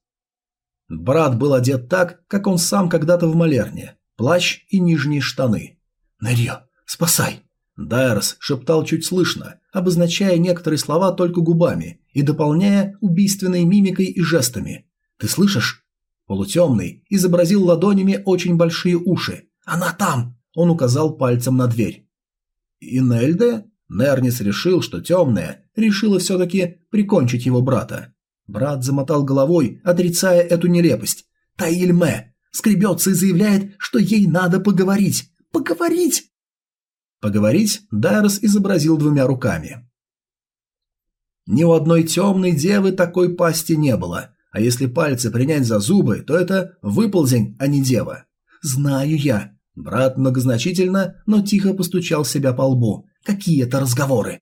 Брат был одет так, как он сам когда-то в малерне. Плащ и нижние штаны. «Нерьё, спасай!» Дайрос шептал чуть слышно, обозначая некоторые слова только губами и дополняя убийственной мимикой и жестами. «Ты слышишь? Полутемный изобразил ладонями очень большие уши. «Она там!» – он указал пальцем на дверь. «Инельде?» Нернис решил, что темная решила все-таки прикончить его брата. Брат замотал головой, отрицая эту нелепость. «Таильме!» скребется и заявляет, что ей надо поговорить. Поговорить! Поговорить Дайрос изобразил двумя руками. Ни у одной темной девы такой пасти не было, а если пальцы принять за зубы, то это выползень, а не дева. Знаю я. Брат многозначительно, но тихо постучал себя по лбу. Какие это разговоры?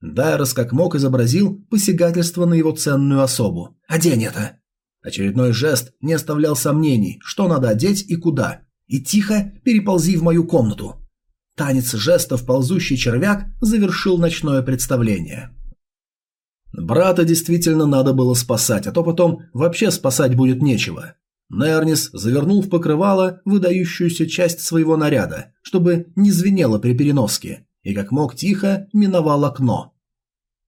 Дайрос как мог изобразил посягательство на его ценную особу. «Одень это!» Очередной жест не оставлял сомнений, что надо одеть и куда. И тихо переползи в мою комнату. Танец жестов ползущий червяк завершил ночное представление. Брата действительно надо было спасать, а то потом вообще спасать будет нечего. Нернис завернул в покрывало выдающуюся часть своего наряда, чтобы не звенело при переноске, и как мог тихо миновал окно.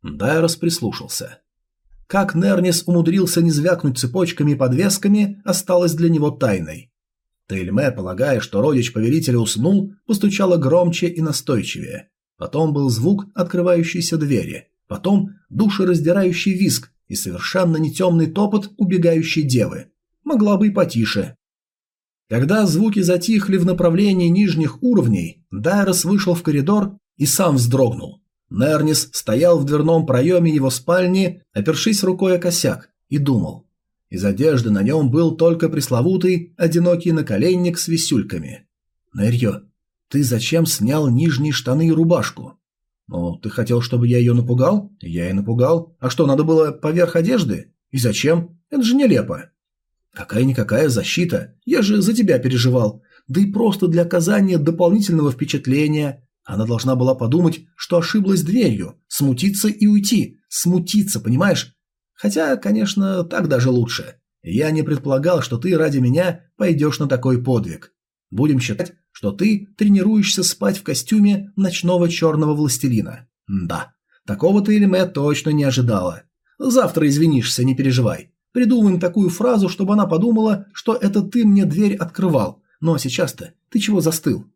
Дайрос прислушался. Как Нернис умудрился не звякнуть цепочками и подвесками, осталось для него тайной. Тельме, полагая, что родич повелителя уснул, постучала громче и настойчивее. Потом был звук открывающейся двери – Потом душераздирающий визг и совершенно не темный топот убегающей девы. Могла бы и потише. Когда звуки затихли в направлении нижних уровней, Дайрос вышел в коридор и сам вздрогнул. Нернис стоял в дверном проеме его спальни, опершись рукой о косяк, и думал. Из одежды на нем был только пресловутый одинокий наколенник с висюльками. «Нерьё, ты зачем снял нижние штаны и рубашку?» «Ну, ты хотел, чтобы я ее напугал?» «Я и напугал. А что, надо было поверх одежды? И зачем? Это же нелепо». Какая-никакая защита, я же за тебя переживал. Да и просто для оказания дополнительного впечатления. Она должна была подумать, что ошиблась дверью, смутиться и уйти. Смутиться, понимаешь? Хотя, конечно, так даже лучше. Я не предполагал, что ты ради меня пойдешь на такой подвиг. Будем считать, что ты тренируешься спать в костюме ночного черного властелина. Да, такого ты, Эльме, точно не ожидала. Завтра извинишься, не переживай. Придумаем такую фразу, чтобы она подумала, что это ты мне дверь открывал. Но сейчас-то ты чего застыл?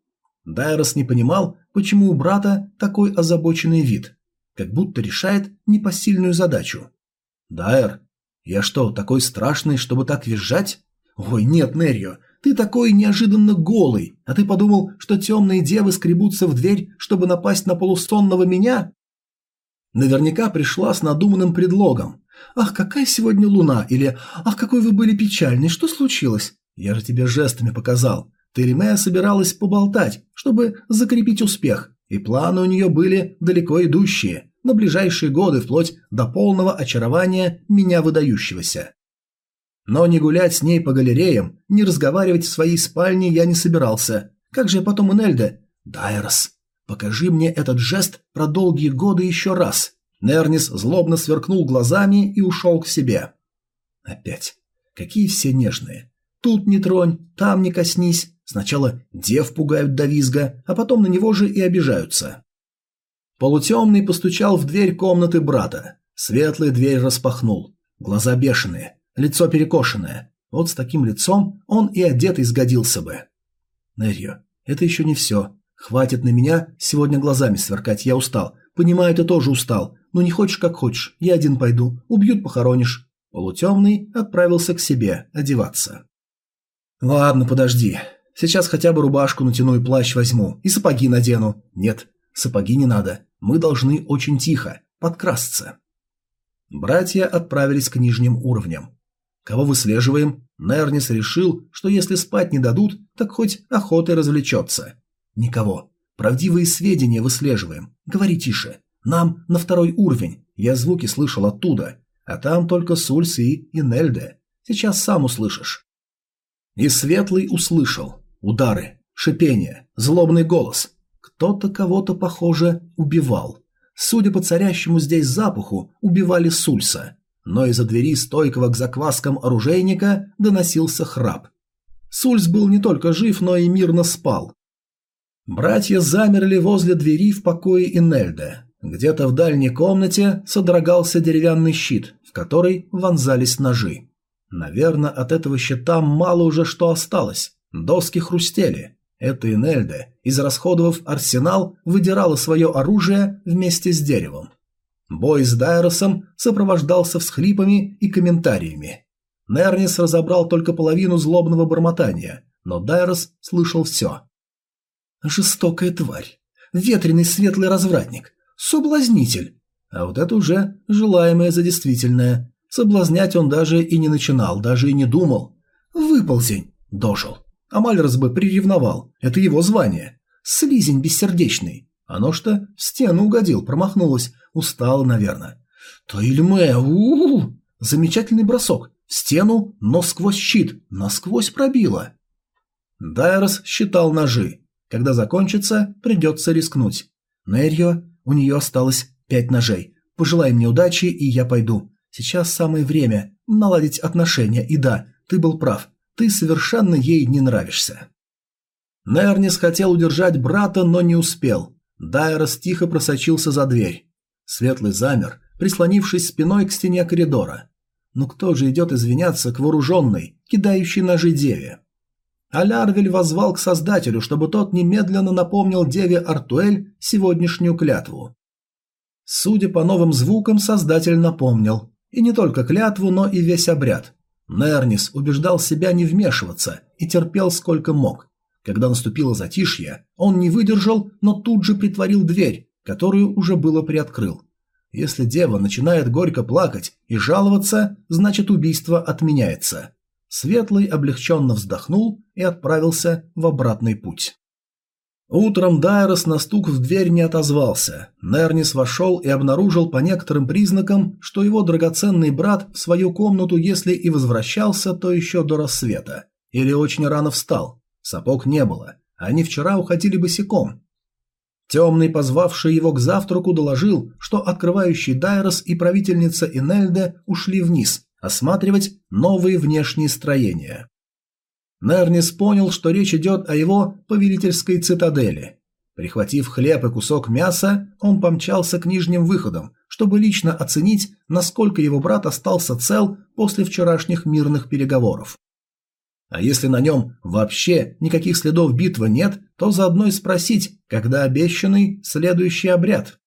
Дайрос не понимал, почему у брата такой озабоченный вид. Как будто решает непосильную задачу. «Дайр, я что, такой страшный, чтобы так визжать?» «Ой, нет, Неррио, ты такой неожиданно голый, а ты подумал, что темные девы скребутся в дверь, чтобы напасть на полусонного меня?» Наверняка пришла с надуманным предлогом. «Ах, какая сегодня луна!» или «Ах, какой вы были печальный, что случилось?» «Я же тебе жестами показал. Теремея собиралась поболтать, чтобы закрепить успех, и планы у нее были далеко идущие, на ближайшие годы, вплоть до полного очарования меня выдающегося. Но не гулять с ней по галереям, не разговаривать в своей спальне я не собирался. Как же я потом Энельда? Дайрос, покажи мне этот жест про долгие годы еще раз. Нернис злобно сверкнул глазами и ушел к себе. Опять. Какие все нежные. Тут не тронь, там не коснись. Сначала дев пугают до визга, а потом на него же и обижаются. Полутемный постучал в дверь комнаты брата. Светлый дверь распахнул. Глаза бешеные, лицо перекошенное. Вот с таким лицом он и одетый сгодился бы. Нерьо, это еще не все. Хватит на меня сегодня глазами сверкать, я устал. Понимаю, ты тоже устал. Ну не хочешь, как хочешь. Я один пойду. Убьют, похоронишь. Полутемный отправился к себе одеваться. Ладно, подожди. Сейчас хотя бы рубашку натяну и плащ возьму, и сапоги надену. Нет, сапоги не надо. Мы должны очень тихо, подкрасться. Братья отправились к нижним уровням. Кого выслеживаем? Нернис решил, что если спать не дадут, так хоть охотой развлечется. Никого. Правдивые сведения выслеживаем. Говори тише. Нам на второй уровень. Я звуки слышал оттуда. А там только Сульс и Инельде. Сейчас сам услышишь. И Светлый услышал. Удары, шипение, злобный голос. Кто-то кого-то, похоже, убивал. Судя по царящему здесь запаху, убивали Сульса. Но из-за двери стойкого к закваскам оружейника доносился храп. Сульс был не только жив, но и мирно спал. Братья замерли возле двери в покое Инельда. Где-то в дальней комнате содрогался деревянный щит, в который вонзались ножи. Наверное, от этого щита мало уже что осталось. Доски хрустели. Это Инельда, израсходовав арсенал, выдирала свое оружие вместе с деревом. Бой с Дайросом сопровождался всхлипами и комментариями. Нернис разобрал только половину злобного бормотания, но Дайрос слышал все. «Жестокая тварь! Ветреный светлый развратник! Соблазнитель!» А вот это уже желаемое за действительное. Соблазнять он даже и не начинал, даже и не думал. «Выползень!» – дожил. А Мальрос бы приревновал. Это его звание. Слизень бессердечный. Оно что, в стену угодил, промахнулась. Устала, наверное. Таильме, у, -у, Замечательный бросок. В стену, но сквозь щит. Насквозь пробило. Дайрос считал ножи. Когда закончится, придется рискнуть. Нерьо, у нее осталось пять ножей. Пожелай мне удачи, и я пойду. Сейчас самое время наладить отношения. И да, ты был прав. Ты совершенно ей не нравишься. Нернис хотел удержать брата, но не успел. Дайрос тихо просочился за дверь. Светлый замер, прислонившись спиной к стене коридора. Ну кто же идет извиняться к вооруженной, кидающей ножи деве? Алярвель возвал к Создателю, чтобы тот немедленно напомнил деве Артуэль сегодняшнюю клятву. Судя по новым звукам, Создатель напомнил. И не только клятву, но и весь обряд. Нернис убеждал себя не вмешиваться и терпел сколько мог. Когда наступило затишье, он не выдержал, но тут же притворил дверь, которую уже было приоткрыл. Если дева начинает горько плакать и жаловаться, значит убийство отменяется. Светлый облегченно вздохнул и отправился в обратный путь. Утром Дайрос на стук в дверь не отозвался. Нернис вошел и обнаружил по некоторым признакам, что его драгоценный брат в свою комнату, если и возвращался, то еще до рассвета. Или очень рано встал. Сапог не было. Они вчера уходили босиком. Темный, позвавший его к завтраку, доложил, что открывающий Дайрос и правительница Инельде ушли вниз, осматривать новые внешние строения. Нернис понял, что речь идет о его повелительской цитадели. Прихватив хлеб и кусок мяса, он помчался к нижним выходам, чтобы лично оценить, насколько его брат остался цел после вчерашних мирных переговоров. А если на нем вообще никаких следов битвы нет, то заодно и спросить, когда обещанный следующий обряд.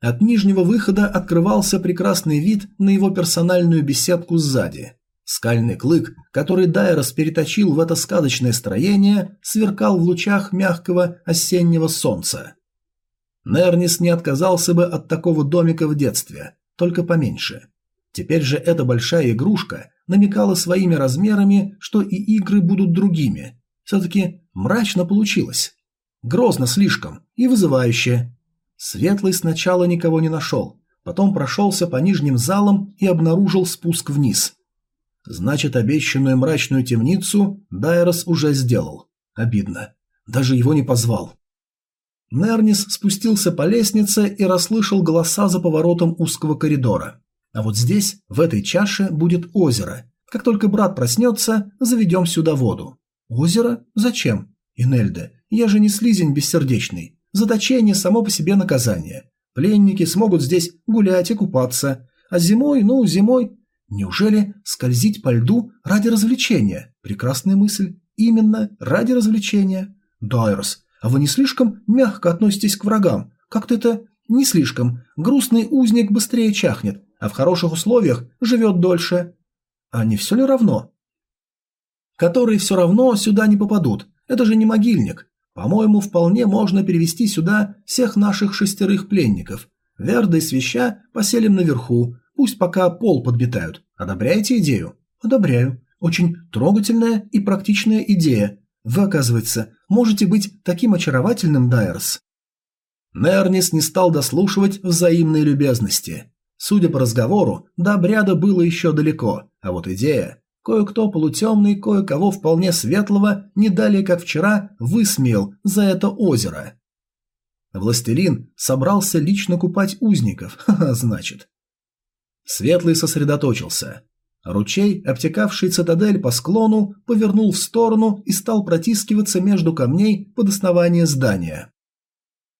От нижнего выхода открывался прекрасный вид на его персональную беседку сзади. Скальный клык, который Дайрос переточил в это сказочное строение, сверкал в лучах мягкого осеннего солнца. Нернис не отказался бы от такого домика в детстве, только поменьше. Теперь же эта большая игрушка намекала своими размерами, что и игры будут другими. Все-таки мрачно получилось. Грозно слишком и вызывающе. Светлый сначала никого не нашел, потом прошелся по нижним залам и обнаружил спуск вниз – Значит, обещанную мрачную темницу Дайрос уже сделал. Обидно. Даже его не позвал. Нернис спустился по лестнице и расслышал голоса за поворотом узкого коридора. А вот здесь, в этой чаше, будет озеро. Как только брат проснется, заведем сюда воду. Озеро? Зачем? Инельда, я же не слизень бессердечный. Заточение само по себе наказание. Пленники смогут здесь гулять и купаться. А зимой, ну, зимой Неужели скользить по льду ради развлечения? Прекрасная мысль. Именно ради развлечения. Дайрос, а вы не слишком мягко относитесь к врагам? Как-то это не слишком. Грустный узник быстрее чахнет, а в хороших условиях живет дольше. А не все ли равно? Которые все равно сюда не попадут. Это же не могильник. По-моему, вполне можно перевести сюда всех наших шестерых пленников. Верда и Свища поселим наверху, Пусть пока пол подметают. Одобряете идею? Одобряю. Очень трогательная и практичная идея. Вы, оказывается, можете быть таким очаровательным, Дайерс. Нернис не стал дослушивать взаимной любезности. Судя по разговору, до обряда было еще далеко, а вот идея... Кое-кто полутемный, кое-кого вполне светлого, не далее как вчера, высмеял за это озеро. Властелин собрался лично купать узников, ха-ха, значит. Светлый сосредоточился. Ручей, обтекавший цитадель по склону, повернул в сторону и стал протискиваться между камней под основание здания.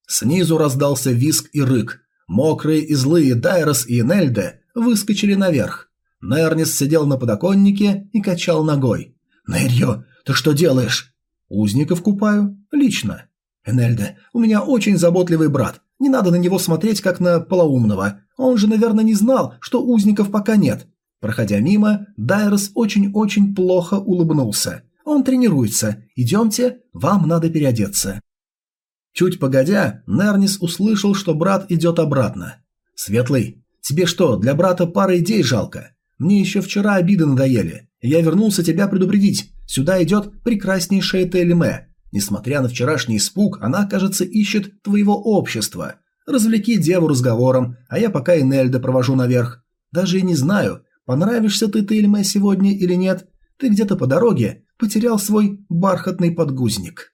Снизу раздался визг и рык. Мокрые и злые Дайрос и Энельде выскочили наверх. Нернис сидел на подоконнике и качал ногой. «Нерьё, ты что делаешь?» «Узников купаю. Лично». «Энельде, у меня очень заботливый брат. Не надо на него смотреть, как на полоумного. Он же, наверное, не знал, что узников пока нет. Проходя мимо, Дайрос очень-очень плохо улыбнулся. Он тренируется. Идемте, вам надо переодеться. Чуть погодя, Нернис услышал, что брат идет обратно. «Светлый, тебе что, для брата пара идей жалко? Мне еще вчера обиды надоели. Я вернулся тебя предупредить. Сюда идет прекраснейшая Телеме. Несмотря на вчерашний испуг, она, кажется, ищет твоего общества. Развлеки деву разговором, а я пока Энельда провожу наверх. Даже и не знаю, понравишься ты Тельме сегодня или нет. Ты где-то по дороге потерял свой бархатный подгузник.